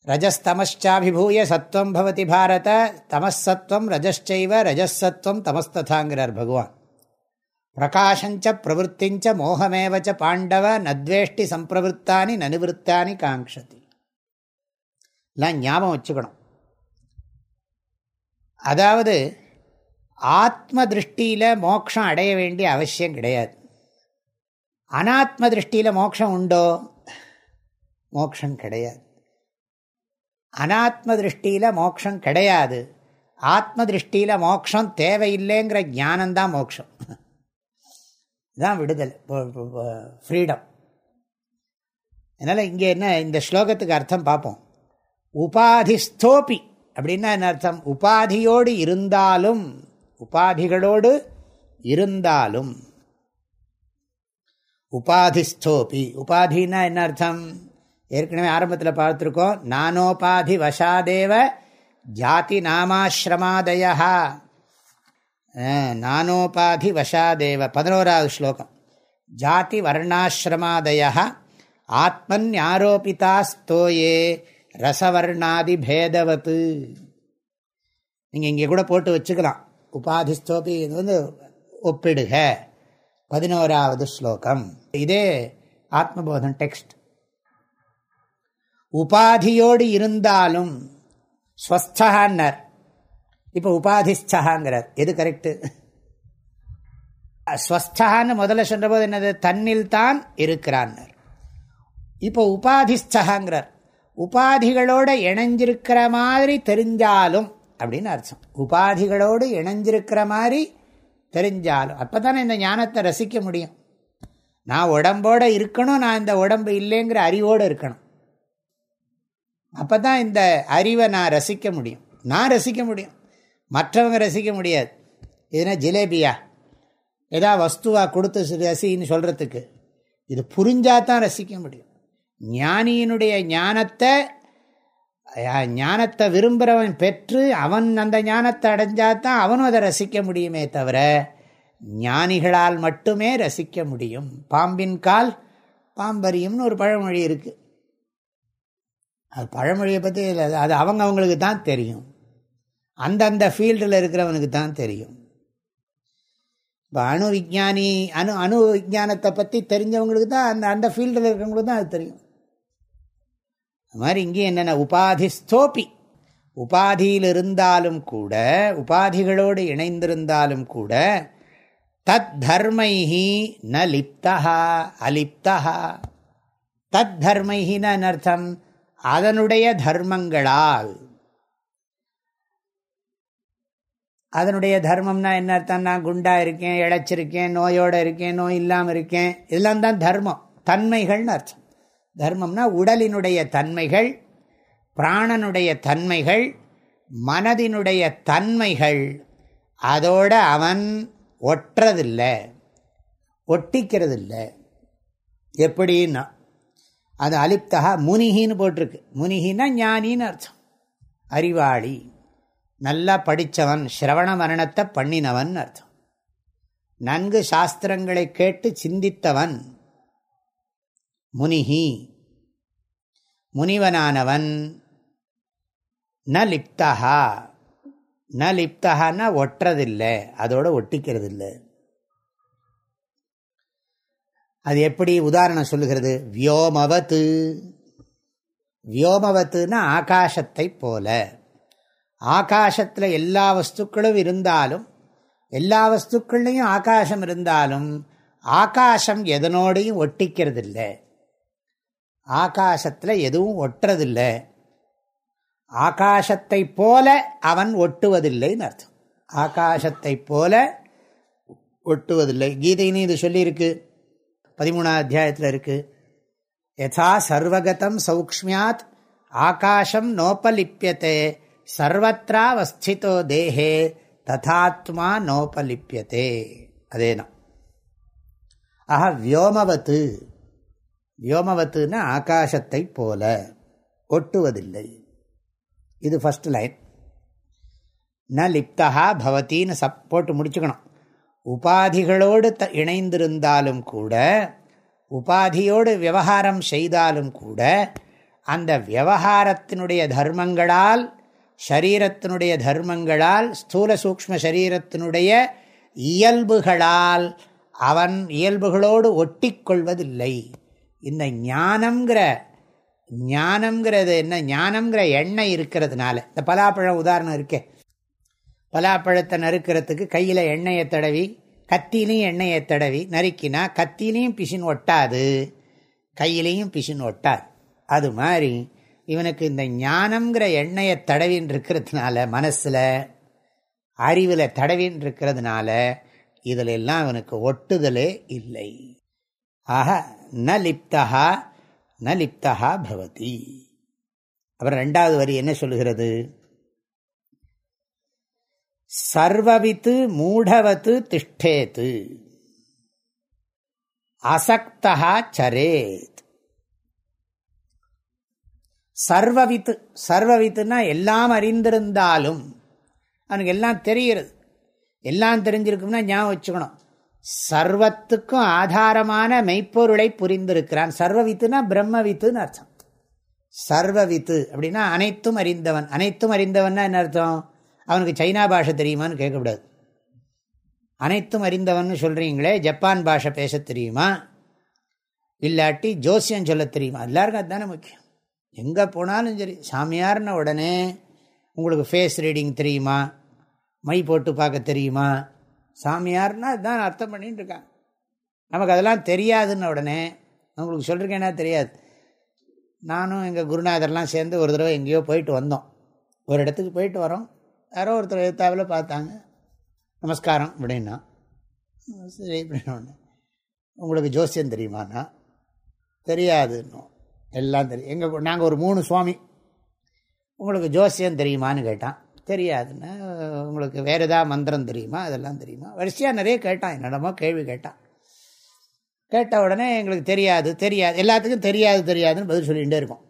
ரஜஸ்தமஷ்சாபிபூய சத்வம் பவதி பாரத தமசத்வம் ரஜశ్చைவ ரஜசத்வம் தமஸ்ததாங்கிறார் பகவான். பிரகாஷஞ்ச பிரவருத்திஞ்ச மோகமேவச்ச பாண்டவ நத்வேஷ்டி சம்பிரவருத்தானி நனுவிருத்தானி காங்ஷதி எல்லாம் ஞாபகம் வச்சுக்கணும் அதாவது ஆத்ம திருஷ்டியில் மோட்சம் அடைய வேண்டிய அவசியம் கிடையாது அனாத்ம திருஷ்டியில் மோட்சம் உண்டோ? மோட்சம் கிடையாது. அனாத்ம திருஷ்டியில் மோட்சம் கிடையாது. ஆத்ம திருஷ்டியில் மோட்சம் தேவையில்லைங்கிற ஞானந்தான் மோட்சம். இதுதான் விடுதல் ஃப்ரீடம் அதனால் இங்கே என்ன இந்த ஸ்லோகத்துக்கு அர்த்தம் பார்ப்போம். உபாதிஸ்தோப்பி அப்படின்னா என்ன அர்த்தம்? உபாதியோடு இருந்தாலும் உபாதிகளோடு இருந்தாலும் உபாதிஸ்தோபி உபாதினா என்ன அர்த்தம்? ஏற்கனவே ஆரம்பத்தில் பார்த்துருக்கோம். நானோபாதி வசாதேவ ஜாதி நாமாசிரமாதயா நானோபாதி வசாதேவ. பதினோராவது ஸ்லோகம். ஜாதி வர்ணாசிரமாதய ஆத்மன் ஆரோபிதாஸ்தோயே ரசவர்ணாதி பேதவத்து நீங்கள் இங்கே கூட போட்டு வச்சுக்கலாம். உபாதிஸ்தோபி இது வந்து ஒப்பிடுக. பதினோராவது ஸ்லோகம். இதே ஆத்மபோதம் டெக்ஸ்ட் உபாதியோடு இருந்தாலும் ஸ்வஸ்தகான்னர் இப்போ உபாதிஸ்தகாங்கிறார் எது கரெக்டு ஸ்வஸ்தகான்னு முதல்ல சொல்ற என்னது? தன்னில் தான் இருக்கிறான்னர். இப்போ உபாதிஸ்தகாங்கிறார் உபாதிகளோடு இணைஞ்சிருக்கிற மாதிரி தெரிஞ்சாலும் அப்படின்னு அர்த்தம். உபாதிகளோடு இணைஞ்சிருக்கிற மாதிரி தெரிஞ்சாலும் அப்போ தானே இந்த ஞானத்தை ரசிக்க முடியும். நான் உடம்போடு இருக்கணும் நான் இந்த உடம்பு இல்லைங்கிற அறிவோடு இருக்கணும். அப்போ தான் இந்த அறிவை நான் ரசிக்க முடியும். நான் ரசிக்க முடியும். மற்றவங்க ரசிக்க முடியாது. இதுனா ஜிலேபியா. ஏதா வஸ்துவாக கொடுத்து ரசின்னு சொல்கிறதுக்கு இது புரிஞ்சால் தான் ரசிக்க முடியும். ஞானியினுடைய ஞானத்தை ஞானத்தை விரும்புகிறவன் பெற்று அவன் அந்த ஞானத்தை அடைஞ்சாதான் அவனும் அதை ரசிக்க முடியுமே தவிர ஞானிகளால் மட்டுமே ரசிக்க முடியும். பாம்பின் கால் பாம்பரியும்னு ஒரு பழமொழி இருக்குது அது பழமொழியை பற்றி அது அவங்க அவங்களுக்கு தான் தெரியும். அந்தந்த ஃபீல்டில் இருக்கிறவனுக்கு தான் தெரியும். இப்போ அணு விஜானி அணு அணு விஜானத்தை பற்றி தெரிஞ்சவங்களுக்கு தான் அந்த அந்த ஃபீல்டில் இருக்கிறவங்களுக்கு தான் அது தெரியும். அது மாதிரி இங்கே என்னென்ன? உபாதிஸ்தோப்பி உபாதியில் இருந்தாலும் கூட உபாதிகளோடு இணைந்திருந்தாலும் கூட தத் தர்மைஹி ந லிப்தா அலிப்தா தத் தர்மைஹின்னு அர்த்தம்? அதனுடைய தர்மங்களால். அதனுடைய தர்மம்னா என்ன அர்த்தம்? நான் குண்டா இருக்கேன் இழைச்சிருக்கேன் நோயோடு இருக்கேன் நோய் இல்லாமல் இருக்கேன். இதெல்லாம் தான் தர்மம். தன்மைகள்னு அர்த்தம். தர்மம்னா உடலினுடைய தன்மைகள் பிராணனுடைய தன்மைகள் மனதினுடைய தன்மைகள். அதோட அவன் ஒட்டுறதில்லை ஒட்டிக்கிறதில்லை. எப்படின்னா அது அலிப்தகா முனிகின்னு போட்டிருக்கு. முனிகின்னா ஞானின்னு அர்த்தம். அறிவாளி. நல்லா படித்தவன் சிரவண மரணத்தை பண்ணினவன் அர்த்தம். நன்கு சாஸ்திரங்களை கேட்டு சிந்தித்தவன். முனிகி முனிவனானவன் ந லிப்தகா ந லிப்தகான்னா ஒட்டுறதில்லை அதோட ஒட்டிக்கிறது இல்லை அது எப்படி உதாரணம் சொல்லுகிறது? வியோமவத்து. வியோமவத்துன்னா ஆகாசத்தை போல. ஆகாசத்தில் எல்லா வஸ்துக்களும் இருந்தாலும் எல்லா வஸ்துக்கள்லையும் ஆகாசம் இருந்தாலும் ஆகாசம் எதனோடையும் ஒட்டிக்கிறது இல்லை ஆகாசத்தில் எதுவும் ஒட்டுறதில்லை. ஆகாசத்தை போல அவன் ஒட்டுவதில்லைன்னு அர்த்தம். ஆகாசத்தை போல ஒட்டுவதில்லை. கீதைன்னு இது சொல்லியிருக்கு. பதிமூணாம் அத்தியாயத்தில் இருக்கு. யதா சர்வகதம் சௌக்மியாத் ஆகாஷம் நோபலிப்பியத்தே சர்வத்திராவஸ்திதோ தேகே ததாத்மா நோபலிப்பியத்தே அதே தான் ஆஹா வியோமவத்து. வியோமவத்துன்னா ஆகாசத்தை போல. ஒட்டுவதில்லை. இது ஃபஸ்ட் லைன் ந லிப்தா பவத்தின்னு சப் போட்டு முடிச்சுக்கணும். உபாதிகளோடு த இணைந்திருந்தாலும் கூட உபாதியோடு விவகாரம் செய்தாலும் கூட அந்த விவகாரத்தினுடைய தர்மங்களால் ஷரீரத்தினுடைய தர்மங்களால் ஸ்தூல சூக்ம சரீரத்தினுடைய இயல்புகளால் அவன் இயல்புகளோடு ஒட்டி கொள்வதில்லை. இந்த ஞானம்ங்கிற ஞானம்ங்கிறது என்ன ஞானம்ங்கிற எண்ணெய் இருக்கிறதுனால. இந்த பலாப்பழம் உதாரணம் இருக்கே. பலாப்பழத்தை நறுக்கிறதுக்கு கையில் எண்ணெயை தடவி கத்திலையும் எண்ணெயை தடவி நறுக்கினா கத்திலையும் பிசின் ஒட்டாது கையிலையும் பிசின் ஒட்டாது. அது மாதிரி இவனுக்கு இந்த ஞானம்ங்கிற எண்ணெயை தடவின்னு இருக்கிறதுனால மனசில் அறிவில் தடவின்னு இருக்கிறதுனால இதில் எல்லாம் அவனுக்கு ஒட்டுதலே இல்லை. ஆக ந லிப்தா ந லிப்தா பவதி. அப்புறம் ரெண்டாவது வரி என்ன சொல்லுகிறது? சர்வவித்து மூடவத்து திஷ்டேத்து. அசக்தா சரேத். சர்வவித்து சர்வவித்துனா எல்லாம் அறிந்திருந்தாலும் அவனுக்கு எல்லாம் தெரிகிறது. எல்லாம் தெரிஞ்சிருக்கும்னா ஞாபகம் வச்சுக்கணும். சர்வத்துக்கும் ஆதாரமான மெய்ப்பொருளை புரிந்திருக்கிறான். சர்வவித்துனா பிரம்மவித்துன்னு அர்த்தம். சர்வவித்து அப்படின்னா அனைத்தும் அறிந்தவன். அனைத்தும் அறிந்தவன்னா என்ன அர்த்தம்? அவனுக்கு சைனா பாஷை தெரியுமான்னு கேட்கக்கூடாது. அனைத்தும் அறிந்தவன் சொல்கிறீங்களே ஜப்பான் பாஷை பேச தெரியுமா? இல்லாட்டி ஜோசியம் சொல்ல தெரியுமா? எல்லாருக்கும் அதுதானே முக்கியம். எங்கே போனாலும் சரி சாமியார்ன உடனே உங்களுக்கு ஃபேஸ் ரீடிங் தெரியுமா? மை போட்டு பார்க்க தெரியுமா? சாமியார்னா அதுதான் அர்த்தம் பண்ணிட்டு இருக்காங்க. நமக்கு அதெல்லாம் தெரியாதுன்ன உடனே உங்களுக்கு சொல்லிருக்கேன்னா தெரியாது. நானும் எங்கள் குருநாதர்லாம் சேர்ந்து ஒரு தடவை எங்கேயோ போயிட்டு வந்தோம். ஒரு இடத்துக்கு போயிட்டு வரோம். யாரோ ஒருத்தர் எழுத்தாவில் பார்த்தாங்க. நமஸ்காரம் அப்படின்னா சரி அப்படின்னு உங்களுக்கு ஜோசியம் தெரியுமாண்ணா தெரியாதுன்னும். எல்லாம் தெரியும். எங்கள் நாங்கள் ஒரு மூணு சுவாமி. உங்களுக்கு ஜோசியம் தெரியுமான்னு கேட்டான். தெரியாதுன்னு உங்களுக்கு வேறு ஏதாவது மந்திரம் தெரியுமா? அதெல்லாம் தெரியுமா? வரிசையாக நிறைய கேட்டான் என்னடமோ கேள்வி கேட்டான். கேட்ட உடனே எங்களுக்கு தெரியாது தெரியாது எல்லாத்துக்கும் தெரியாது தெரியாதுன்னு பதில் சொல்லிகிட்டே இருக்கும்.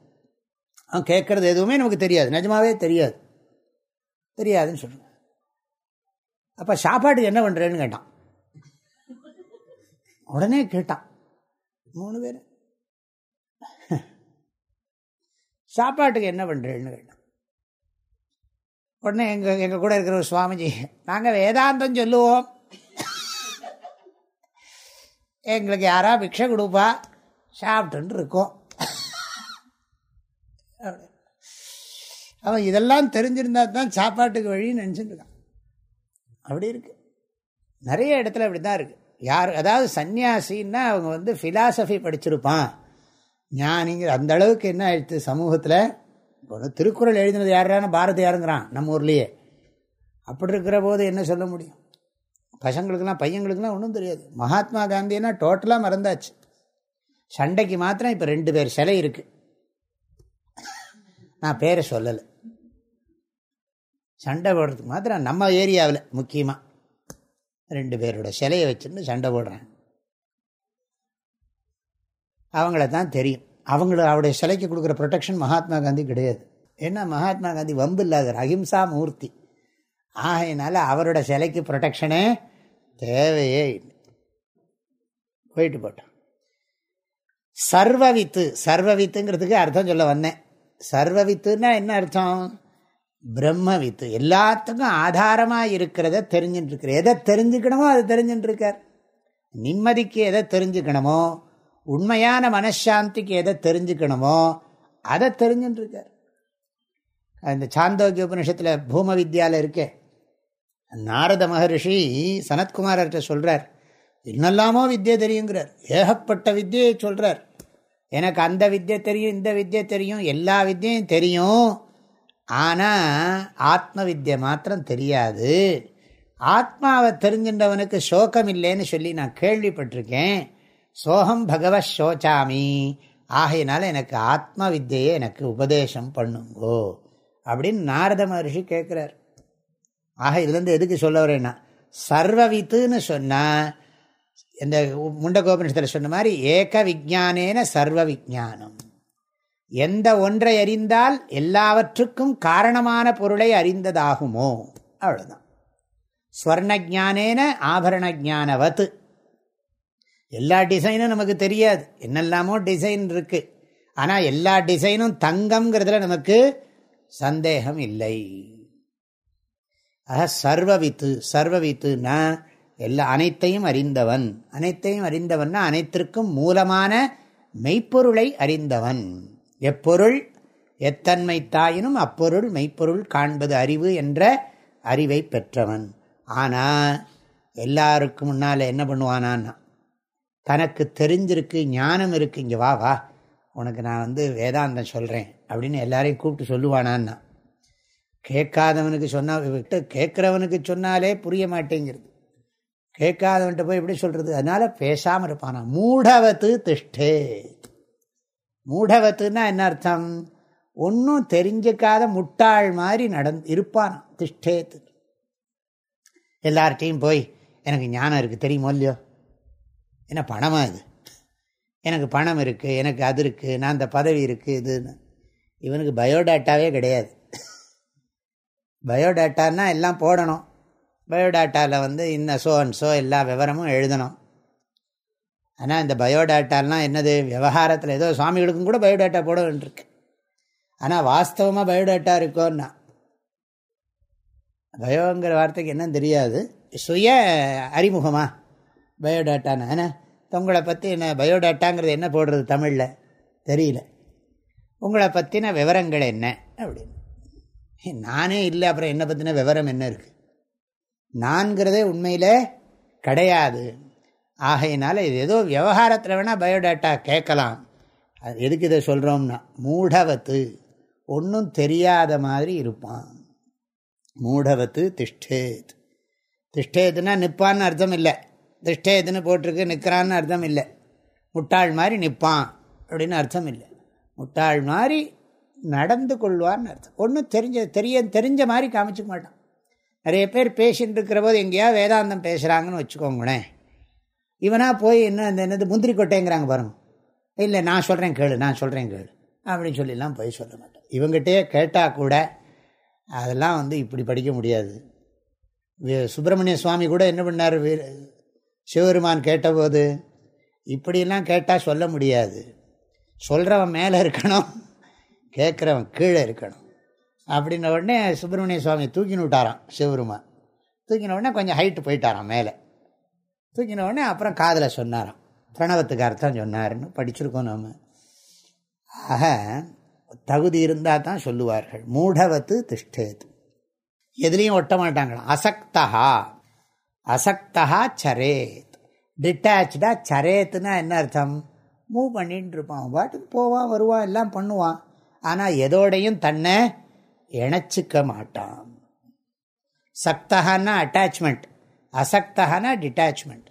அவன் கேட்குறது எதுவுமே நமக்கு தெரியாது நிஜமாவே தெரியாது. தெரியாதுன்னு சொல்லுவேன் அப்போ சாப்பாட்டுக்கு என்ன பண்ணுறேன்னு கேட்டான். உடனே கேட்டான். மூணு பேர். சாப்பாட்டுக்கு என்ன பண்ணுறேன்னு கேட்டான். உடனே எங்கள் எங்கள் கூட இருக்கிற ஒரு சுவாமிஜி நாங்கள் வேதாந்தம் சொல்லுவோம். எங்களுக்கு யாரா பிக்ஷை கொடுப்பா? சாப்பிட்டுன்னு இருக்கோம். அவன் இதெல்லாம் தெரிஞ்சிருந்தா தான் சாப்பாட்டுக்கு வழின்னு நினச்சிட்டுருக்கான் அப்படி இருக்கு. நிறைய இடத்துல அப்படி தான் இருக்குது யார் அதாவது சன்னியாசின்னா அவங்க வந்து ஃபிலாசபி படிச்சிருப்பான். ஞானிங்கிற அந்த அளவுக்கு என்ன ஆயிடுச்சு சமூகத்தில்? இப்போ திருக்குறள் எழுதினது யாரான பாரதியாருங்கிறான் நம்ம ஊர்லேயே. அப்படி இருக்கிற போது என்ன சொல்ல முடியும்? பசங்களுக்கெல்லாம் பையங்களுக்கெல்லாம் ஒன்றும் தெரியாது. மகாத்மா காந்தினா டோட்டலாக மறந்தாச்சு. சண்டைக்கு மாத்திரம் இப்போ ரெண்டு பேர் சிலை இருக்குது நான் பேரை சொல்லலை. சண்டை போடுறதுக்கு மாத்திரம் நம்ம ஏரியாவில் முக்கியமாக ரெண்டு பேரோட சிலையை வச்சுருந்து சண்டை போடுறேன். அவங்கள தான் தெரியும். அவங்கள அவருடைய சிலைக்கு கொடுக்குற ப்ரொடெக்ஷன் மகாத்மா காந்தி கிடையாது. ஏன்னா மகாத்மா காந்தி வம்பு இல்லாதார் அஹிம்சா மூர்த்தி. ஆகையினால அவரோட சிலைக்கு ப்ரொடெக்ஷனே தேவையே இல்லை. போயிட்டு போட்டோம். சர்வவித்து சர்வவித்துங்கிறதுக்கு அர்த்தம் சொல்ல வந்தேன். சர்வவித்துன்னா என்ன அர்த்தம்? பிரம்மவித்து. எல்லாத்துக்கும் ஆதாரமாக இருக்கிறத தெரிஞ்சுட்டு இருக்கிற எதை தெரிஞ்சுக்கணுமோ அதை தெரிஞ்சுட்டு இருக்கார். நிம்மதிக்கு எதை தெரிஞ்சுக்கணுமோ உண்மையான மனசாந்திக்கு எதை தெரிஞ்சுக்கணுமோ அதை தெரிஞ்சுட்டுருக்கார் இந்த சாந்தோக்கிய உபனிஷத்தில் பூம வித்யாவில் இருக்கே. நாரத மகரிஷி சனத்குமார்கிட்ட சொல்கிறார் இன்னெல்லாமோ வித்தியை தெரியுங்கிறார். ஏகப்பட்ட வித்தியை சொல்கிறார் எனக்கு அந்த வித்தியை தெரியும் இந்த வித்தியை தெரியும் எல்லா வித்தியும் தெரியும். ஆனால் ஆத்ம வித்தியை மாத்திரம் தெரியாது. ஆத்மாவை தெரிஞ்சின்றவனுக்கு சோகம் இல்லைன்னு சொல்லி நான் கேள்விப்பட்டிருக்கேன். சோகம் பகவத் சோச்சாமி. ஆகையினால எனக்கு ஆத்ம வித்தியை எனக்கு உபதேசம் பண்ணுங்கோ அப்படின்னு நாரத மகர்ஷி கேட்குறார் ஆக இதுலேருந்து எதுக்கு சொல்ல வரேன்னா சர்வவித்துன்னு சொன்னால் இந்த முண்டகோபனிஷத்தில் சொன்ன மாதிரி ஏக விஜானேன சர்வ விஜானம் எந்த ஒன்றை அறிந்தால் எல்லாவற்றுக்கும் காரணமான பொருளை அறிந்ததாகுமோ அவ்வளோதான் ஸ்வர்ண ஜானேன ஆபரண ஜானவத்து எல்லா டிசைனும் நமக்கு தெரியாது. என்னெல்லாமோ டிசைன் இருக்கு. ஆனால் எல்லா டிசைனும் தங்கம்ங்கிறதுல நமக்கு சந்தேகம் இல்லை. ஆக சர்வவித்து சர்வவித்துனா எல்லா அனைத்தையும் அறிந்தவன். அனைத்தையும் அறிந்தவன்னா அனைத்திற்கும் மூலமான மெய்ப்பொருளை அறிந்தவன். எப்பொருள் எத்தன்மை தாயினும் அப்பொருள் மெய்ப்பொருள் காண்பது அறிவு என்ற அறிவை பெற்றவன். ஆனால் எல்லாருக்கும் முன்னால் என்ன பண்ணுவானான்னா தனக்கு தெரிஞ்சிருக்கு ஞானம் இருக்குது இங்கே வா வா. உனக்கு நான் வந்து வேதாந்தம் சொல்கிறேன் அப்படின்னு எல்லாரையும் கூப்பிட்டு சொல்லுவானான்னா கேட்காதவனுக்கு சொன்னால் விட்டு கேட்குறவனுக்கு சொன்னாலே புரிய மாட்டேங்கிறது. கேட்காதவன்கிட்ட போய் எப்படி சொல்கிறது அதனால் பேசாமல் இருப்பானா? மூடவத்து திஷ்டே. மூடவத்துன்னா என்ன அர்த்தம்? ஒன்றும் தெரிஞ்சுக்காத முட்டாள் மாதிரி நடந் இருப்பான்? திஷ்டேத்து எல்லார்ட்டையும் போய் எனக்கு ஞானம் இருக்குது தெரியுமோ இல்லையோ? என்ன பணமாக இது? எனக்கு பணம் இருக்குது எனக்கு அது இருக்குது நான் அந்த பதவி இருக்குது இதுன்னு. இவனுக்கு பயோடேட்டாவே கிடையாது. பயோடேட்டான்னா எல்லாம் போடணும். பயோடேட்டாவில் வந்து இன்ன சோ அண்ட் சோ எல்லா விவரமும் எழுதணும். ஆனால் இந்த பயோடேட்டாலாம் என்னது? விவகாரத்தில் ஏதோ சுவாமிகளுக்கும் கூட பயோடேட்டா போட வேண்டியிருக்கு. ஆனால் வாஸ்தவமாக பயோடேட்டா இருக்கோன்னா பயோங்கிற வார்த்தைக்கு என்னன்னு தெரியாது? சுய அறிமுகமாக பயோடேட்டான்னு ஏன்னா உங்களை பற்றி என்ன பயோடேட்டாங்கிறது என்ன போடுறது தமிழில்? தெரியல. உங்களை பற்றின விவரங்கள் என்ன? அப்படின்னு. நானே இல்லை அப்புறம் என்னை பற்றின விவரம் என்ன இருக்குது நான்கிறதே உண்மையில் கிடையாது. ஆகையினால இது ஏதோ விவகாரத்தில் வேணால் பயோடேட்டா கேட்கலாம். அது எதுக்கு இதை சொல்கிறோம்னா மூடவத்து ஒன்றும் தெரியாத மாதிரி இருப்பான். மூடவத்து திஷ்டேத். திஷ்டேதுன்னா நிற்பான்னு அர்த்தம் இல்லை. திருஷ்டே எதுன்னு போட்டிருக்கு நிற்கிறான்னு அர்த்தம் இல்லை. முட்டாள் மாதிரி நிற்பான் அப்படின்னு அர்த்தம் இல்லை. முட்டாள் மாதிரி நடந்து கொள்வார்னு அர்த்தம். ஒன்றும் தெரிஞ்ச தெரிய தெரிஞ்ச மாதிரி காமிச்சிக்க மாட்டான். நிறைய பேர் பேசின்னு இருக்கிற போது எங்கேயா வேதாந்தம் பேசுகிறாங்கன்னு வச்சுக்கோங்களேன். இவனாக போய் என்ன அந்த என்னது முந்திரி கொட்டைங்கிறாங்க பாருங்க. இல்லை நான் சொல்கிறேன் கேளு நான் சொல்கிறேன் கேளு அப்படின்னு சொல்லிலாம் போய் சொல்ல மாட்டேன். இவங்ககிட்டயே கேட்டால் கூட அதெல்லாம் வந்து இப்படி படிக்க முடியாது. சுப்பிரமணிய சுவாமி கூட என்ன பண்ணார் சிவபெருமான் கேட்டபோது இப்படியெல்லாம் கேட்டால் சொல்ல முடியாது. சொல்கிறவன் மேலே இருக்கணும் கேட்குறவன் கீழே இருக்கணும். அப்படின்ன உடனே சுப்பிரமணிய சுவாமி தூக்கின்னு விட்டாரான் சிவபெருமான். தூக்கின உடனே கொஞ்சம் ஹைட்டு போயிட்டாராம் மேலே. தூக்கின உடனே அப்புறம் காதில் சொன்னாராம். பிரணவத்துக்கு அர்த்தம் சொன்னார்னு படிச்சிருக்கோம் நம்ம ஆக தகுதி இருந்தால் தான் சொல்லுவார்கள். மூடவத்து திஷ்டேது. எதுலேயும் ஒட்ட மாட்டாங்களாம். அசக்தா அசக்தா சரேத். டிட்டாச்சா சரேத்துனா என்ன அர்த்தம்? மூவ் பண்ணிட்டு இருப்பான் பாட்டுக்கு போவான் வருவான் எல்லாம் பண்ணுவான். ஆனால் எதோடையும் தன்னை இணைச்சிக்க மாட்டான். சக்தகான்னா அட்டாச்மெண்ட் அசக்தகானா டிட்டாச்மெண்ட்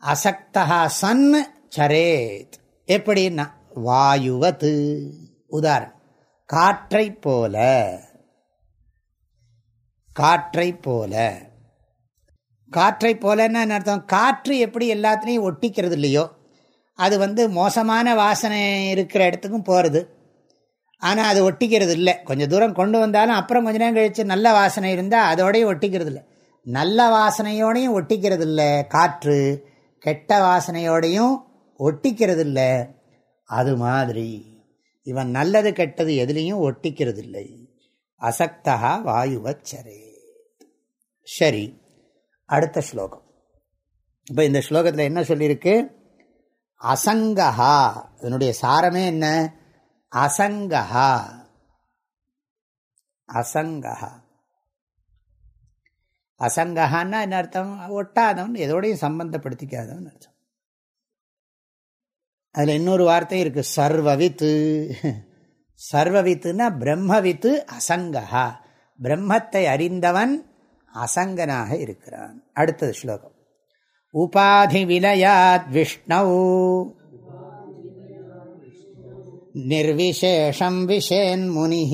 அசக்தா சன் சரேத். எப்படின்னா வாயுவத்து. உதாரணம் காற்றை போல. காற்றை போல காற்றை போலன்னு அர்த்தம்? காற்று எப்படி எல்லாத்துலேயும் ஒட்டிக்கிறது இல்லையோ அது வந்து மோசமான வாசனை இருக்கிற இடத்துக்கும் போகிறது ஆனால் அது ஒட்டிக்கிறது இல்லை கொஞ்சம் தூரம் கொண்டு வந்தாலும் அப்புறம் கொஞ்ச நேரம் கழித்து நல்ல வாசனை இருந்தால் அதோடையும் ஒட்டிக்கிறது இல்லை நல்ல வாசனையோடையும் ஒட்டிக்கிறது இல்லை காற்று கெட்ட வாசனையோடையும் ஒட்டிக்கிறது இல்லை அது மாதிரி. இவன் நல்லது கெட்டது எதுலேயும் ஒட்டிக்கிறது இல்லை அசக்தா வாயுவச்சரே. சரி அடுத்த ஸ்லோகம். இப்போ இந்த ஸ்லோகத்தில் என்ன சொல்லியிருக்கு? அசங்கஹா. அதனுடைய சாரமே என்ன? அசங்கஹா. அசங்கஹா. அசங்கஹான்னா என்ன அர்த்தம்? ஒட்டாதவன் எதோடையும் சம்பந்தப்படுத்திக்காதவன் அர்த்தம். அதில் இன்னொரு வார்த்தை இருக்கு சர்வவித்து சர்வவித்துனா பிரம்மவித்து அசங்கா பிரம்மத்தை அறிந்தவன் அசங்கனாக இருக்கிறான் அடுத்தது ஸ்லோகம் உபாதி விலயாத் விஷ்ணு निर्विशेषं विशेन्मुनिः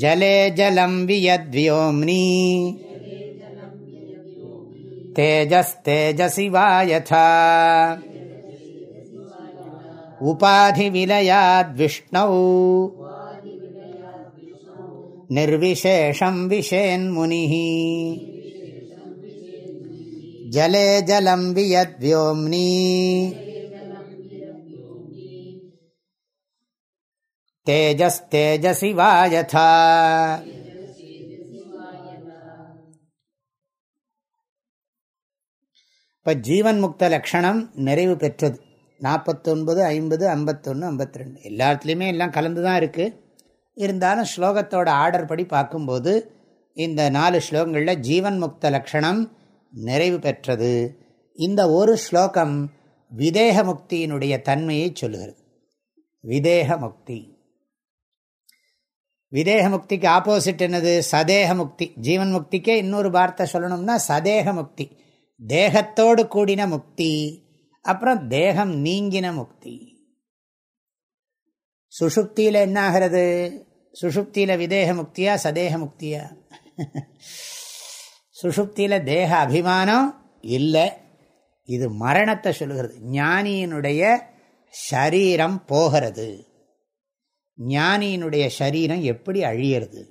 जले जलं वियद्व्योम्नि तेजस्तेजसि वा यथा उपाधिविलयाद्विष्णौ निर्विशेषं विशेन्मुनिः जले जलं वियद्व्योम्नि தேஜஸ்தேஜசி வா யதா இப்போ ஜீவன் முக்த லட்சணம் நிறைவு பெற்றது நாற்பத்தொன்பது ஐம்பது ஐம்பத்தொன்று ஐம்பத்தி ரெண்டு எல்லாத்துலேயுமே எல்லாம் கலந்து தான் இருக்குது இருந்தாலும் ஸ்லோகத்தோட ஆர்டர் படி பார்க்கும்போது இந்த நாலு ஸ்லோகங்களில் ஜீவன் முக்த லட்சணம் நிறைவு பெற்றது. இந்த ஒரு ஸ்லோகம் விதேக முக்தியினுடைய தன்மையை சொல்லுகிறது. விதேக முக்தி. விதேக முக்திக்கு ஆப்போசிட் என்னது? சதேக முக்தி. ஜீவன் முக்திக்கே இன்னொரு வார்த்தை சொல்லணும்னா சதேக முக்தி. தேகத்தோடு கூடின முக்தி. அப்புறம் தேகம் நீங்கின முக்தி. சுஷுப்தியில் என்ன ஆகிறது சுஷுப்தியில் விதேக முக்தியா சதேக முக்தியா? சுஷுப்தியில் தேக அபிமானம் இல்லை. இது மரணத்தை சொல்லுகிறது. ஞானியினுடைய ஷரீரம் போகிறது. ஞானியினுடைய சரீரம் எப்படி அழியிறது?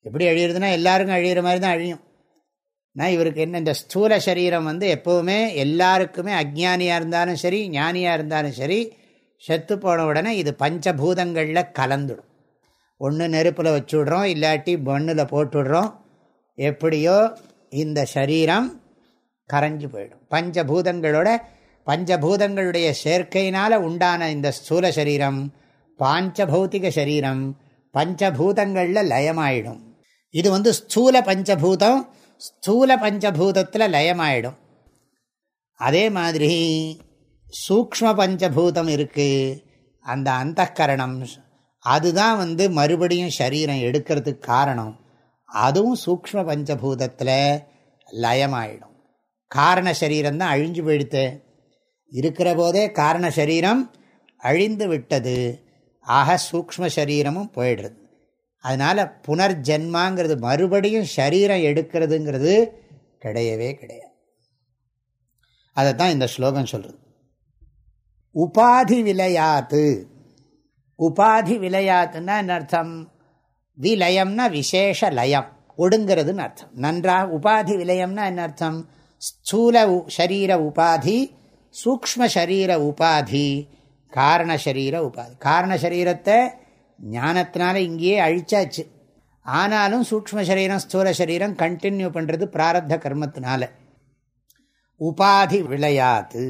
எப்படி அழியிறதுனா எல்லாருக்கும் அழியிற மாதிரி தான் அழியும். நான் இவருக்கு என்ன இந்த ஸ்தூல சரீரம் வந்து எப்போவுமே எல்லாருக்குமே அஜ்ஞானியாக இருந்தாலும் சரி ஞானியாக இருந்தாலும் சரி செத்து போன உடனே இது பஞ்சபூதங்களில் கலந்துடும். ஒன்று நெருப்பில் வச்சுடுறோம் இல்லாட்டி மண்ணில் போட்டுடுறோம். எப்படியோ இந்த சரீரம் கரைஞ்சு போயிடும். பஞ்சபூதங்களோட பஞ்சபூதங்களுடைய சேர்க்கையினால் உண்டான இந்த ஸ்தூல சரீரம் பாஞ்சபௌத்திக சரீரம் பஞ்சபூதங்களில் லயமாயிடும். இது வந்து ஸ்தூல பஞ்சபூதம் ஸ்தூல பஞ்சபூதத்தில் லயமாயிடும். அதே மாதிரி சூக்ம பஞ்சபூதம் இருக்குது அந்த அந்த கரணம் அதுதான் வந்து மறுபடியும் சரீரம் எடுக்கிறதுக்கு காரணம். அதுவும் சூக்ம பஞ்சபூதத்தில் லயமாயிடும். காரண சரீரம் தான் அழிஞ்சு போயிடுத்து. இருக்கிற போதே காரண சரீரம் அழிந்து விட்டது. ஆக சூக்ம சரீரமும் போயிடுறது அதனால் புனர்ஜென்மாங்கிறது மறுபடியும் சரீரம் எடுக்கிறதுங்கிறது கிடையவே கிடையாது. அதை தான் இந்த ஸ்லோகம் சொல்கிறது உபாதி விளையாத்து உபாதி விளையாத்துன்னா என்ன அர்த்தம்? விலயம்னா விசேஷ லயம் ஒடுங்கிறதுன்னு அர்த்தம். நன்றாக உபாதி விலயம்னா என்ன அர்த்தம்? ஸ்தூல சரீர உபாதி சூக்ம சரீர உபாதி காரண சரீர உபாதி. காரண சரீரத்தை ஞானத்தினால இங்கேயே அழிச்சாச்சு. ஆனாலும் சூக்ம சரீரம் ஸ்தூல சரீரம் கண்டினியூ பண்ணுறது பிராரத்த கர்மத்தினால. உபாதி விளையாது.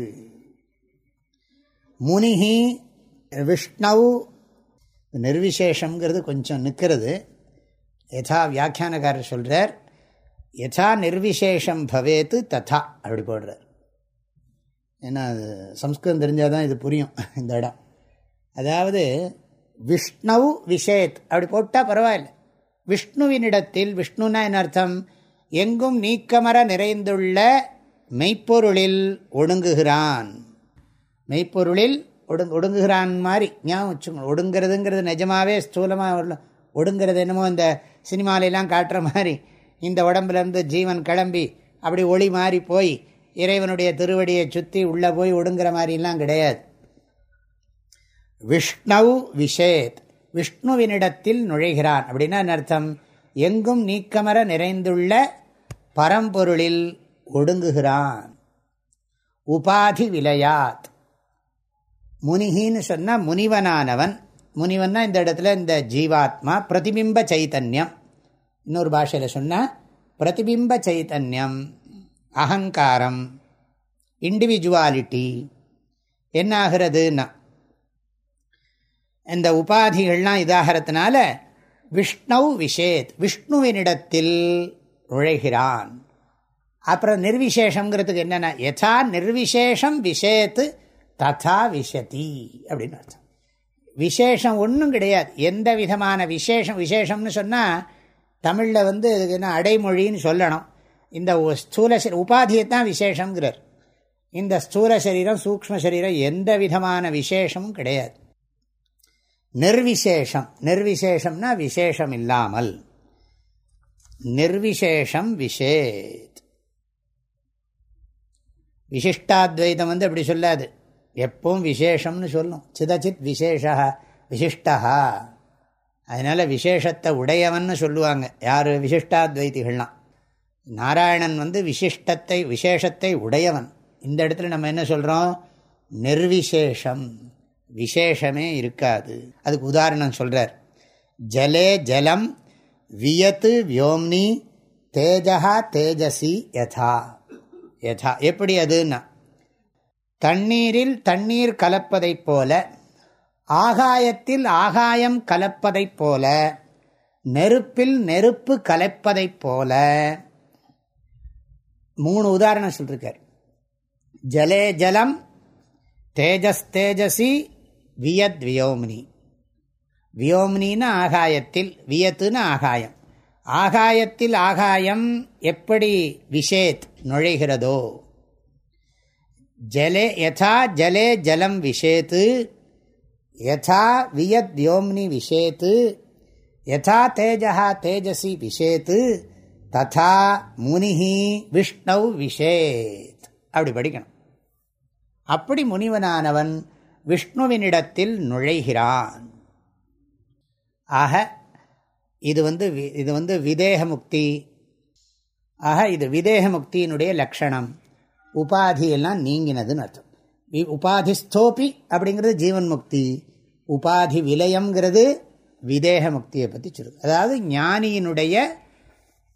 முனிகி விஷ்ணவு நிர்விசேஷங்கிறது கொஞ்சம் நிற்கிறது. யதா வியாக்கியானக்காரர் சொல்கிறார் யதா நிர்விசேஷம் பவேத்து ததா அப்படி போடுறார். ஏன்னா அது சம்ஸ்கிருதம் தெரிஞ்சால் தான் இது புரியும் இந்த இடம். அதாவது விஷ்ணவ் விஷேத். அப்படி போட்டால் பரவாயில்ல. விஷ்ணுவினிடத்தில் விஷ்ணுனா என்ன அர்த்தம்? எங்கும் நீக்கமர நிறைந்துள்ள மெய்ப்பொருளில் ஒடுங்குகிறான். மெய்ப்பொருளில் ஒடுங் ஒடுங்குகிறான் மாதிரி. ஞாபகம் வச்சுக்கணும் ஒடுங்கிறதுங்கிறது நிஜமாகவே ஸ்தூலமாக ஒடுங்கிறது என்னமோ இந்த சினிமாலெலாம் காட்டுற மாதிரி. இந்த உடம்புலேருந்து ஜீவன் கிளம்பி அப்படி ஒளி மாறி போய் இறைவனுடைய திருவடியை சுற்றி உள்ளே போய் ஒடுங்கிற மாதிரிலாம் கிடையாது. விஷ்ணவ் விஷேத் விஷ்ணுவினிடத்தில் நுழைகிறான் அப்படின்னா அர்த்தம்? எங்கும் நீக்கமர நிறைந்துள்ள பரம்பொருளில் ஒடுங்குகிறான். உபாதி விலையாத் முனிகின்னு சொன்னால் முனிவனானவன். முனிவன்னா இந்த இடத்துல இந்த ஜீவாத்மா பிரதிபிம்ப சைத்தன்யம் இன்னொரு பாஷையில் சொன்னால் பிரதிபிம்ப சைத்தன்யம் அகங்காரம் இண்டிவிஜுவாலிட்டி என்ன ஆகிறதுன்னா இந்த உபாதிகள்லாம் இதாகிறதுனால விஷ்ணவ் விஷேத் விஷ்ணுவினிடத்தில் நுழைகிறான். அப்புறம் நிர்விசேஷங்கிறதுக்கு என்னென்ன யதா நிர்விசேஷம் விஷேத்து ததா விஷதி அப்படின்னு அர்த்தம். விசேஷம் ஒன்றும் கிடையாது. எந்த விதமான விசேஷம் விசேஷம்னு சொன்னால் தமிழில் வந்து இதுக்கு என்ன அடைமொழின்னு சொல்லணும். இந்த ஸ்தூல உபாதியை தான் விசேஷங்கிறார் இந்த ஸ்தூல சரீரம் சூக்ம சரீரம் எந்த விதமான விசேஷமும் கிடையாது. நிர்விசேஷம். நிர்விசேஷம்னா விசேஷம் இல்லாமல் நிர்விசேஷம் விஷேத் விசிஷ்டாத்வைதம் வந்து அப்படி சொல்லாது. எப்பவும் விசேஷம்னு சொல்லும். சிதச்சித் விசேஷா விசிஷ்டா அதனால் விசேஷத்தை உடையவன் சொல்லுவாங்க. யார்? விசிஷ்டாத்வைதிகள்லாம். நாராயணன் வந்து விசிஷ்டத்தை விசேஷத்தை உடையவன். இந்த இடத்துல நம்ம என்ன சொல்கிறோம் நிர்விசேஷம். விசேஷமே இருக்காது. அதுக்கு உதாரணம் சொல்கிறார் ஜலே ஜலம் வியத்து வியோம்னி தேஜா தேஜசி யதா. யதா. எப்படி அதுன்னா தண்ணீரில் தண்ணீர் கலப்பதைப் போல ஆகாயத்தில் ஆகாயம் கலப்பதைப் போல நெருப்பில் நெருப்பு கலப்பதைப் போல. மூணு உதாரணம் சொல்லிருக்கார். ஜலே ஜலம் தேஜஸ் தேஜசி வியத் வியோம்னி வியோம்னின்னு ஆகாயத்தில் வியத்துன்னு ஆகாயம். ஆகாயத்தில் ஆகாயம் எப்படி விஷேத் நுழைகிறதோ? ஜலே யதா ஜலே ஜலம் விஷேத்து யதா வியத் வியோம்னி விஷேத்து யதா தேஜா தேஜசி விஷேத்து ததா முனிஹி விஷ்ணவ் விஷேத். அப்படி படிக்கணும். அப்படி முனிவனானவன் விஷ்ணுவினிடத்தில் நுழைகிறான். ஆக இது வந்து இது வந்து விதேக முக்தி ஆக இது விதேக முக்தியினுடைய லட்சணம் உபாதியெல்லாம் நீங்கினதுன்னு அர்த்தம். உபாதிஸ்தோப்பி அப்படிங்கிறது ஜீவன் முக்தி உபாதி விலயம்ங்கிறது விதேக முக்தியை பற்றி சொல்லுது அதாவது ஞானியினுடைய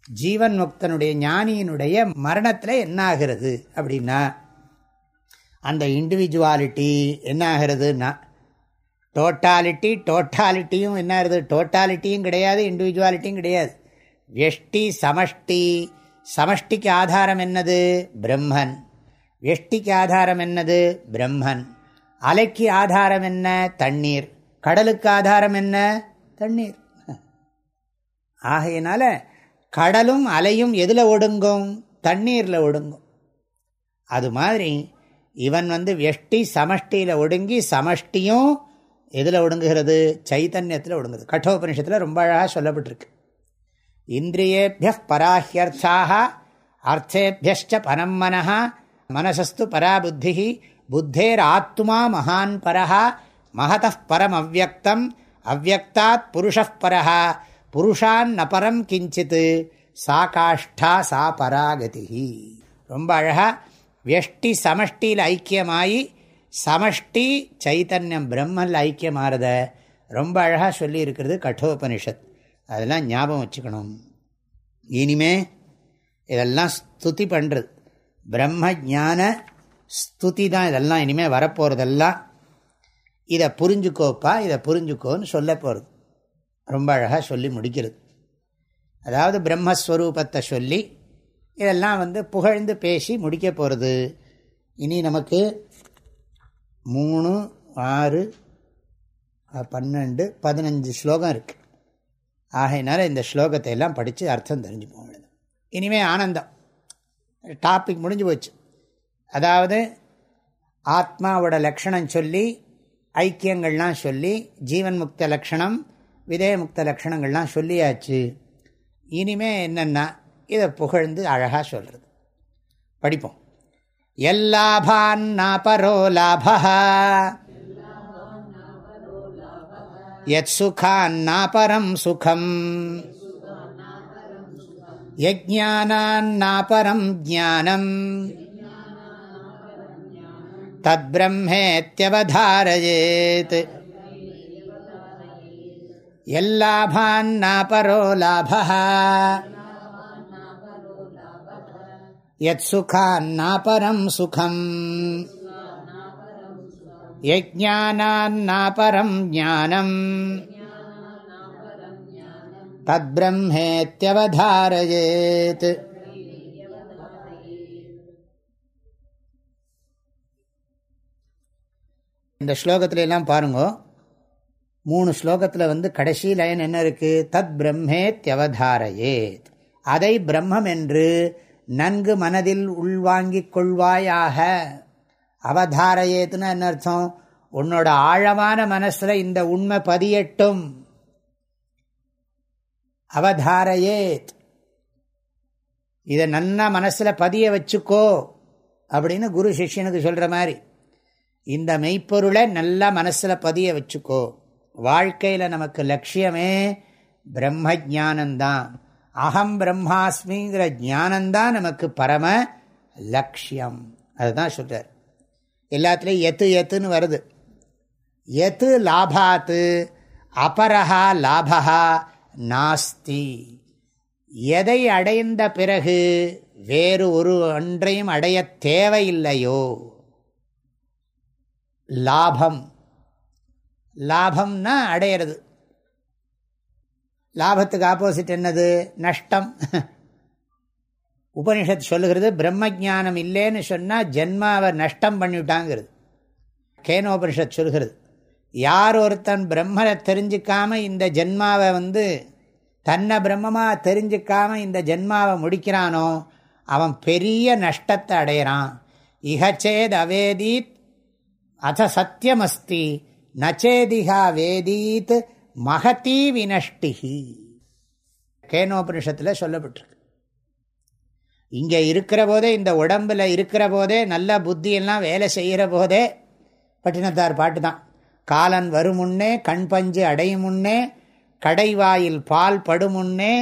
ஜீவன் முக்தனுடைய ஞானியினுடைய மரணத்தில் என்ன ஆகிறது அப்படின்னா அந்த இண்டிவிஜுவாலிட்டி என்ன ஆகிறதுனா டோட்டாலிட்டி டோட்டாலிட்டியும் என்ன ஆகுது டோட்டாலிட்டியும் கிடையாது இண்டிவிஜுவாலிட்டியும் கிடையாது. வெஷ்டி சமஷ்டி சமஷ்டிக்கு ஆதாரம் என்னது? பிரம்மன். வெஷ்டிக்கு ஆதாரம் என்னது? பிரம்மன். அலைக்கு ஆதாரம் என்ன? தண்ணீர். கடலுக்கு ஆதாரம் என்ன? தண்ணீர். ஆகையினால கடலும் அலையும் எதில் ஒடுங்கும்? தண்ணீரில் ஒடுங்கும். அது மாதிரி இவன் வந்து வெஷ்டி சமஷ்டியில் ஒடுங்கி சமஷ்டியும் எதில் ஒடுங்குகிறது? சைத்தன்யத்தில் ஒடுங்குது. கட்டோபனிஷத்தில் ரொம்ப அழகாக சொல்லப்பட்டிருக்கு. இந்திரியேபிய பராஹியர்த்தாக அர்த்தேபியஷ்ட பனம் மனஹா மனசஸ்து பராபுத்தி புத்தேர் ஆத்மா மகான் பரஹா மகத பரம் அவ்வக்தம் அவ்வக்தாத் புருஷப்பரஹா புருஷான் நபரம் கிஞ்சித் சா காஷ்டா சா பராகதி ரொம்ப அழகாக வெஷ்டி சமஷ்டியில் ஐக்கியமாகி சமஷ்டி சைத்தன்யம் பிரம்மனில் ஐக்கியமாறத ரொம்ப அழகாக சொல்லி இருக்கிறது கட்டோபனிஷத் அதெல்லாம் ஞாபகம் வச்சுக்கணும். இனிமே இதெல்லாம் ஸ்துதி பண்ணுறது பிரம்ம ஜான ஸ்துதி தான் இதெல்லாம் இனிமேல் வரப்போகிறதெல்லாம் இதை புரிஞ்சுக்கோப்பா இதை புரிஞ்சுக்கோன்னு சொல்ல போகிறது ரொம்ப அழகாக சொல்லி முடிக்கிறது. அதாவது பிரம்மஸ்வரூபத்தை சொல்லி இதெல்லாம் வந்து புகழ்ந்து பேசி முடிக்க போகிறது இனி நமக்கு மூணு ஆறு பன்னெண்டு பதினஞ்சு ஸ்லோகம் இருக்குது ஆகையினால இந்த ஸ்லோகத்தை எல்லாம் படித்து அர்த்தம் தெரிஞ்சு போக இனிமேல் ஆனந்தம். டாபிக் முடிஞ்சு போச்சு. அதாவது ஆத்மாவோட லக்ஷணம் சொல்லி ஐக்கியங்கள்லாம் சொல்லி ஜீவன் முக்த லக்ஷணம் விதய முக்த லக்ஷணங்கள்லாம் சொல்லியாச்சு. இனிமே என்னென்னா இதை புகழ்ந்து அழகாக சொல்கிறது படிப்போம். எல்லாபான் எல்லாபான்னாபரோ லாபா யத் சுகான்னாபரம் சுகம். யஜானான்னாபரம் ஜானம் தத் பிரம்மேத்தியவதாரயேத் எல்லாபான்னாபரோ லாபா யத் சுகான்னாபரம் சுகம் யஜானான்னாபரம் ஞானம் தத்பிரம்மேத்தியவதாரயேத் இந்த ஸ்லோகத்துல எல்லாம் பாருங்க மூணு ஸ்லோகத்தில் வந்து கடைசி லைன் என்ன இருக்குது தத் பிரம்மே தியவதாரையே அதை பிரம்மம் என்று நன்கு மனதில் உள்வாங்கிக் கொள்வாயாக. அவதாரையேத்துன்னு என்ன அர்த்தம்? உன்னோட ஆழமான மனசில் இந்த உண்மை பதியட்டும். அவதாரையேத். இதை நன்னா மனசில் பதிய வச்சுக்கோ அப்படின்னு குரு சிஷ்யனுக்கு சொல்கிற மாதிரி. இந்த மெய்ப்பொருளை நல்லா மனசில் பதிய வச்சுக்கோ. வாழ்க்கையில் நமக்கு லட்சியமே பிரம்ம ஜானந்தான் அகம் பிரம்மாஸ்மிங்கிற ஞானந்தான் நமக்கு பரம லட்சியம். அதுதான் சொல்கிறார் எல்லாத்துலேயும் எத்து எத்துன்னு வருது. எத்து லாபாத்து அபரஹா லாபகா நாஸ்தி. எதை அடைந்த பிறகு வேறு ஒரு ஒன்றையும் அடைய தேவையில்லையோ? லாபம். லாபம்னா அடையிறது. லாபத்துக்கு ஆப்போசிட் என்னது? நஷ்டம். உபனிஷத் சொல்லுகிறது பிரம்ம ஜானம் இல்லைன்னு சொன்னால் ஜென்மாவை நஷ்டம் பண்ணிவிட்டாங்கிறது. கேனோபனிஷத் சொல்கிறது யார் ஒருத்தன் பிரம்மனை தெரிஞ்சுக்காம இந்த ஜென்மாவை வந்து தன்னை பிரம்மமாக தெரிஞ்சிக்காமல் இந்த ஜென்மாவை முடிக்கிறானோ அவன் பெரிய நஷ்டத்தை அடையிறான். இகச்சேத் அவேதீத் அத சத்தியமஸ்தி நச்சேதிகா வேதீத் மகதி வினஷ்டிகி கேனோபனிஷத்தில் சொல்லப்பட்டிருக்கு. இங்கே இருக்கிற போதே இந்த உடம்பில் இருக்கிற போதே நல்ல புத்தியெல்லாம் வேலை செய்கிற போதே பட்டினத்தார் பாட்டு தான். காலன் வருமுன்னே கண் பஞ்சு அடையும் முன்னே கடைவாயில் பால் படுமுன்னே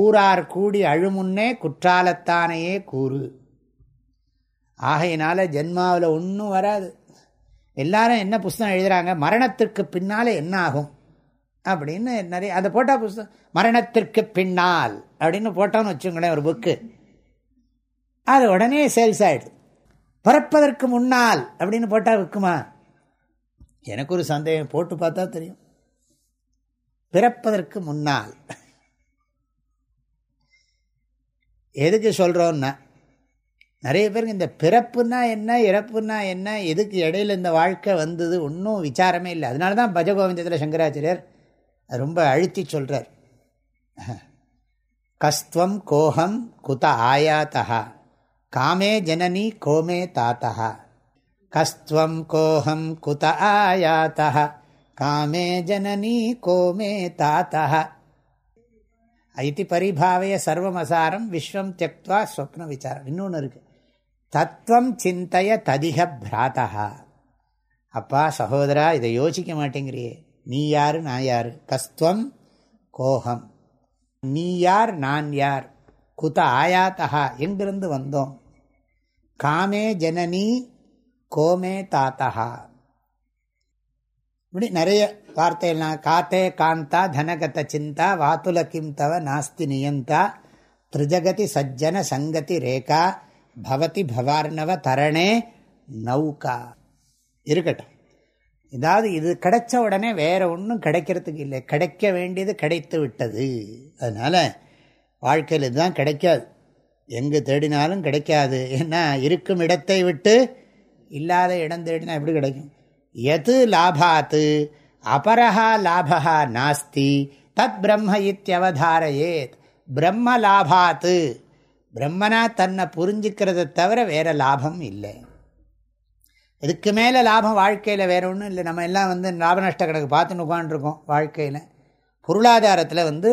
ஊரார் கூடி அழுமுன்னே குற்றாலத்தானையே கூறு. ஆகையினால ஜென்மாவில் ஒன்றும் வராது. எல்லாரும் என்ன புஸ்தகம் எழுதுகிறாங்க மரணத்திற்கு பின்னால் என்ன ஆகும்? அப்படின்னு நிறைய அதை போட்டால் புஸ்தகம் மரணத்திற்கு பின்னால் அப்படின்னு போட்டோன்னு வச்சுங்களேன் ஒரு புக்கு அது உடனே சேல்ஸ் ஆகிடுது பிறப்பதற்கு முன்னால் அப்படின்னு போட்டால் விற்குமா எனக்கு ஒரு சந்தேகம் போட்டு பார்த்தா தெரியும். பிறப்பதற்கு முன்னால். எதுக்கு சொல்கிறோன்னா நிறைய பேருக்கு இந்த பிறப்புனா என்ன இறப்புனா என்ன எதுக்கு இடையில இந்த வாழ்க்கை வந்தது ஒன்றும் விசாரமே இல்லை. அதனால தான் பஜகோவிந்தத்தில் சங்கராச்சாரியர் ரொம்ப அழுத்தி சொல்கிறார் கஸ்துவம் கோஹம் குத ஆயாத்தா காமே ஜனனி கோமே தாத்தா கஸ்துவம் கோஹம் குத ஆயாத்தா காமே ஜனனி கோமே தாத்தா ஐத்தி பரிபாவைய சர்வமசாரம் விஸ்வம் தியக்துவா ஸ்வப்ன விசாரம். இன்னொன்று இருக்குது தத்துவம் சிந்தைய ததிக பிராத்தா அப்பா சகோதரா இதை யோசிக்க மாட்டேங்கிறியே. நீ யார் நான் யார்? கஸ்துவம் கோஹம். நீ யார் நான் யார்? குத ஆயாத்தா எங்கிருந்து வந்தோம்? காமே ஜனனி கோமே தாத்தா இப்படி நிறைய வார்த்தைகள்லாம் காத்தே காந்தா தனகத சிந்தா வாத்துல கிம் தவ நாஸ்தி நியந்தா திரிஜகதி சஜ்ஜன சங்கதி ரேகா பவதி பவார்ணவ தரணே நௌகா. இருக்கட்டும். ஏதாவது இது கிடைச்ச உடனே வேற ஒன்றும் கிடைக்கிறதுக்கு இல்லை. கிடைக்க வேண்டியது கிடைத்து விட்டது. அதனால் வாழ்க்கையில் இதுதான் கிடைக்காது. எங்கு தேடினாலும் கிடைக்காது. ஏன்னா இருக்கும் இடத்தை விட்டு இல்லாத இடம் தேடினா எப்படி கிடைக்கும்? எது லாபாத்து? அபரஹா லாபா நாஸ்தி. தத் பிரம்ம இத்தியவதாரையேத். பிரம்ம லாபாத்து. பிரம்மனா தன்னை புரிஞ்சுக்கிறத தவிர வேறு லாபம் இல்லை. இதுக்கு மேலே லாபம் வாழ்க்கையில் வேறு ஒன்றும் இல்லை. நம்ம எல்லாம் வந்து லாப நஷ்ட கணக்கு பார்த்துன்னு உட்காந்துருக்கோம் வாழ்க்கையில். பொருளாதாரத்தில் வந்து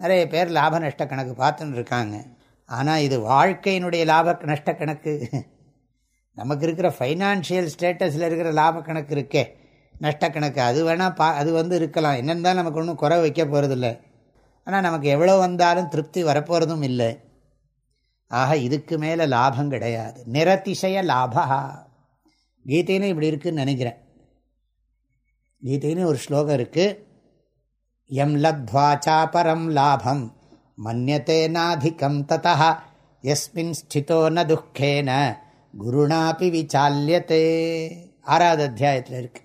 நிறைய பேர் லாப நஷ்ட கணக்கு பார்த்துன்னு இருக்காங்க. ஆனால் இது வாழ்க்கையினுடைய லாப நஷ்ட கணக்கு. நமக்கு இருக்கிற ஃபைனான்ஷியல் ஸ்டேட்டஸில் இருக்கிற லாப கணக்கு இருக்கே. நஷ்ட கணக்கு. அது வேணால் பா அது வந்து இருக்கலாம். என்னென்னு தான் நமக்கு ஒன்றும் குறை வைக்க போகிறதில்ல ஆனால் நமக்கு எவ்வளோ வந்தாலும் திருப்தி வரப்போகிறதும் இல்லை. ஆக இதுக்கு மேலே லாபம் கிடையாது. நிரதிசய லாபா கீதைன்னு இப்படி இருக்குன்னு நினைக்கிறேன். கீதைன்னு ஒரு ஸ்லோகம் இருக்குது எம் லப்வாச்சா பரம் லாபம் மன்யத்தே நாதிக்கம் ததா எஸ்மின் ஸ்திதோ ந துக்கேன குருணாபி விசால்யத்தே ஆறாவது அத்தியாயத்தில் இருக்கு.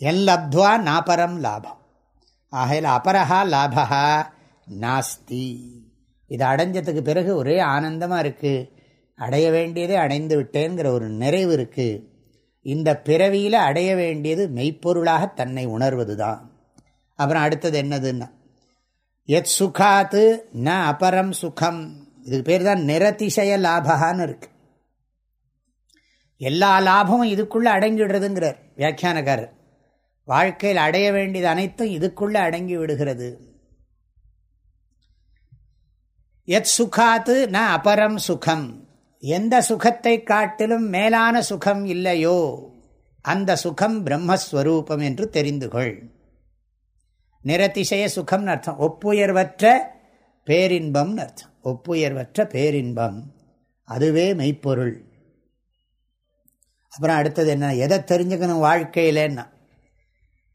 எல் லப்துவா நாபரம் லாபம். ஆகையில் அபரஹா லாபா நாஸ்தி. இதை அடைஞ்சதுக்கு பிறகு ஒரே ஆனந்தமாக இருக்குது அடைய வேண்டியதே அடைந்து விட்டேங்கிற ஒரு நிறைவு இருக்குது இந்த பிறவியில் அடைய வேண்டியது மெய்ப்பொருளாக தன்னை உணர்வது தான் அப்புறம் அடுத்தது என்னதுன்னா எத் சுகாத்து ந அபரம் சுகம். இதுக்கு பேர் தான் நிரதிசய லாபகான்னு இருக்கு. எல்லா லாபமும் இதுக்குள்ளே அடங்கிடுறதுங்கிறார் வியாக்கியானக்காரர். வாழ்க்கையில் அடைய வேண்டியது அனைத்தும் இதுக்குள்ளே அடங்கி விடுகிறது. எத் சுகாத்து ந அபரம் சுகம். எந்த சுகத்தை காட்டிலும் மேலான சுகம் இல்லையோ அந்த சுகம் பிரம்மஸ்வரூபம் என்று தெரிந்து கொள். நிரதிசய சுகம்னு அர்த்தம். ஒப்புயர்வற்ற பேரின்பம்னு அர்த்தம். ஒப்புயர்வற்ற பேரின்பம். அதுவே மெய்ப்பொருள். அப்புறம் அடுத்தது என்ன? எதை தெரிஞ்சுக்கணும் வாழ்க்கையிலன்னா?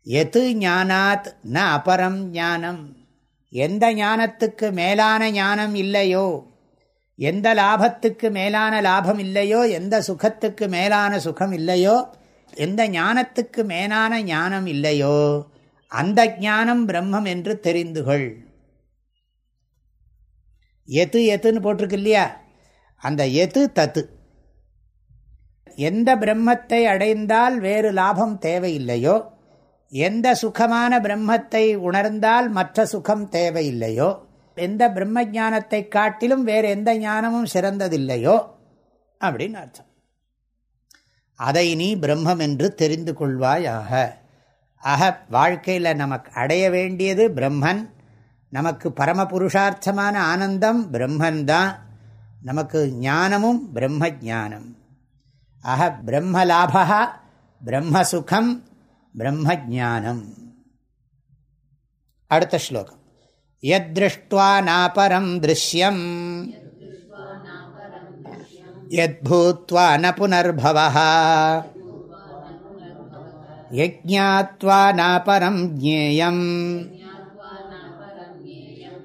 எது ஞானாத் ந அபரம் ஞானம்? எந்த ஞானத்துக்கு மேலான ஞானம் இல்லையோ எந்த லாபத்துக்கு மேலான லாபம் இல்லையோ எந்த சுகத்துக்கு மேலான சுகம் இல்லையோ எந்த ஞானத்துக்கு மேலான ஞானம் இல்லையோ அந்த ஞானம் பிரம்மம் என்று தெரிந்து கொள் எது எத்துன்னு போட்டிருக்கு இல்லையா? அந்த எது தத்து எந்த பிரம்மத்தை அடைந்தால் வேறு லாபம் தேவையில்லையோ எந்த சுகமான பிரம்மத்தை உணர்ந்தால் மற்ற சுகம் தேவையில்லையோ எந்த பிரம்ம ஜானத்தை காட்டிலும் வேறு எந்த ஞானமும் சிறந்ததில்லையோ? அப்படின்னு அர்த்தம். அதை நீ பிரம்மம் என்று தெரிந்து கொள்வாயாக. ஆக வாழ்க்கையில் நமக்கு அடைய வேண்டியது பிரம்மன். நமக்கு பரம புருஷார்த்தமான ஆனந்தம் பிரம்மன்தான். நமக்கு ஞானமும் பிரம்ம ஜானம் ஆக பிரம்மலாபா பிரம்மசுகம் பிரம்ம ஜானம் அடுத்த ஸ்லோகம். यद्दृष्ट्वा नापरं दृश्यम् यद्भूत्वा न पुनर्भवः यज्ञात्वा नापरं ज्ञेयम्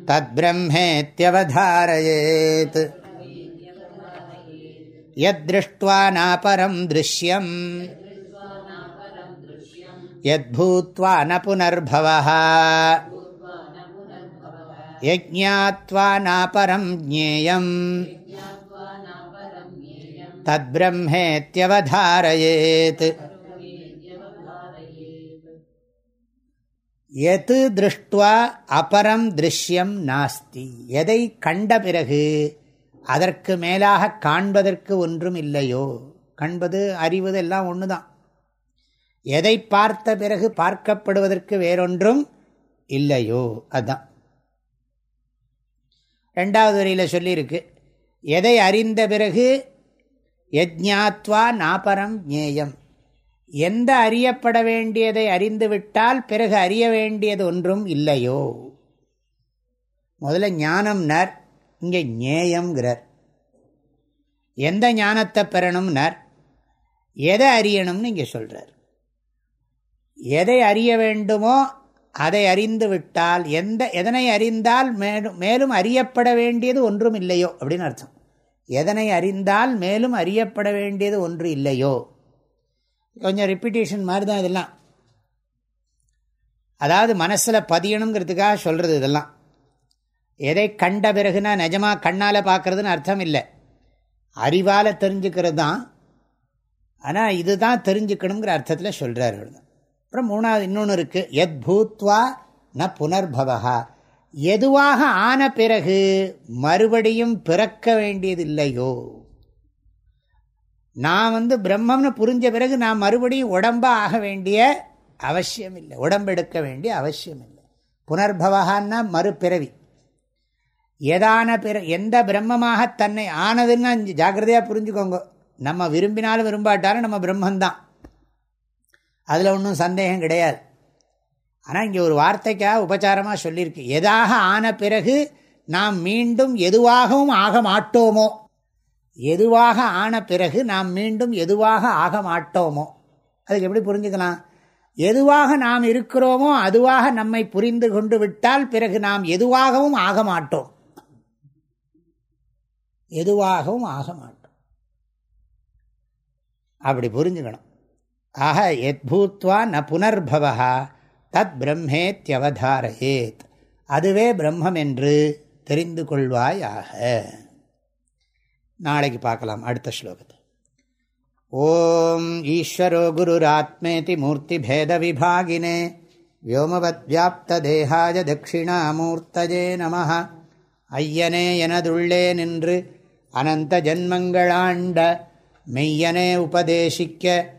तद्ब्रह्मेत्यवधारयेत् यद्दृष्ट्वा नापरं दृश्यम् यद्भूत्वा न पुनर्भवः யஜ்ஞாத்வா நாபரம் ஜேயம் தத்பிரம்மேத்யவதாரயேத் எது திருஷ்டுவா அபரம் திருஷ்யம் நாஸ்தி எதை கண்ட பிறகு அதற்கு மேலாக காண்பதற்கு ஒன்றும் இல்லையோ கண்பது அறிவது எல்லாம் ஒன்று தான் எதை பார்த்த பிறகு பார்க்கப்படுவதற்கு வேறொன்றும் இல்லையோ? அதுதான் ரெண்டாவது வரியில் சொல்லியிருக்கு. எதை அறிந்த பிறகு? யஜ்ஞாத்வா நாபரம் ஞேயம். எந்த அறியப்பட வேண்டியதை அறிந்துவிட்டால் பிறகு அறிய வேண்டியது ஒன்றும் இல்லையோ? முதல்ல ஞானம் நர் இங்கே ஞேயம்ங்கிறார். எந்த ஞானத்தை பெறணும் நர் எதை அறியணும்னு இங்கே சொல்கிறார் எதை அறிய வேண்டுமோ அதை அறிந்து விட்டால் எந்த எதனை அறிந்தால் மேலும் மேலும் அறியப்பட வேண்டியது ஒன்றும் இல்லையோ? அப்படின்னு அர்த்தம். எதனை அறிந்தால் மேலும் அறியப்பட வேண்டியது ஒன்று இல்லையோ? கொஞ்சம் ரிப்பீட்டேஷன் மாதிரி தான் இதெல்லாம். அதாவது மனசில் பதியணுங்கிறதுக்காக சொல்கிறது இதெல்லாம். எதை கண்ட பிறகுனா நிஜமாக கண்ணால் பார்க்குறதுன்னு அர்த்தம் இல்லை. அறிவால் தெரிஞ்சுக்கிறது தான் ஆனால் இதுதான் தெரிஞ்சுக்கணுங்கிற அர்த்தத்தில் சொல்கிறார் அப்புறம் மூணாவது இன்னொன்று இருக்குது எத் பூத்வா ந புனர்பவகா எதுவாக ஆன பிறகு மறுபடியும் பிறக்க வேண்டியதில்லையோ? நான் வந்து பிரம்மம்னு புரிஞ்ச பிறகு நான் மறுபடியும் உடம்பாக ஆக வேண்டிய அவசியம் இல்லை உடம்பெடுக்க வேண்டிய அவசியம் இல்லை புனர்பவகான்னா மறுபிறவி. எதான பிற எந்த பிரம்மமாக தன்னை ஆனதுன்னு ஜாக்கிரதையாக புரிஞ்சுக்கோங்க. நம்ம விரும்பினாலும் விரும்பாட்டாலும் நம்ம பிரம்மந்தான். அதில் ஒன்றும் சந்தேகம் கிடையாது. ஆனால் இங்கே ஒரு வார்த்தைக்காக உபச்சாரமாக சொல்லியிருக்கு. எதாக ஆன பிறகு நாம் மீண்டும் எதுவாகவும் ஆக மாட்டோமோ? எதுவாக ஆன பிறகு நாம் மீண்டும் எதுவாக ஆக மாட்டோமோ? அதுக்கு எப்படி புரிஞ்சுக்கலாம்? எதுவாக நாம் இருக்கிறோமோ அதுவாக நம்மை புரிந்து கொண்டு விட்டால் பிறகு நாம் எதுவாகவும் ஆக மாட்டோம். எதுவாகவும் ஆக மாட்டோம். அப்படி புரிஞ்சுக்கணும். ஆக எத் பூத்வா ந புனர்பவா தத் பிரம்மேத்தியவதாரேத் அதுவே பிரம்மம் என்று தெரிந்து கொள்வாயாக. நாளைக்கு பார்க்கலாம் அடுத்த ஸ்லோகத்தை. ஓம் ஈஸ்வரோ குருராத்மேதி மூர்த்தி பேத விபாகினே வியோமவத் தட்சிணாமூர்த்தஜே நம ஐயனே எனதுள்ளே நின்று அனந்த ஜன்மங்களாண்ட மெய்யனே உபதேசிக்க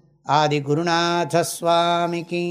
ஆதிகுருநாதஸ்வாமிக்கு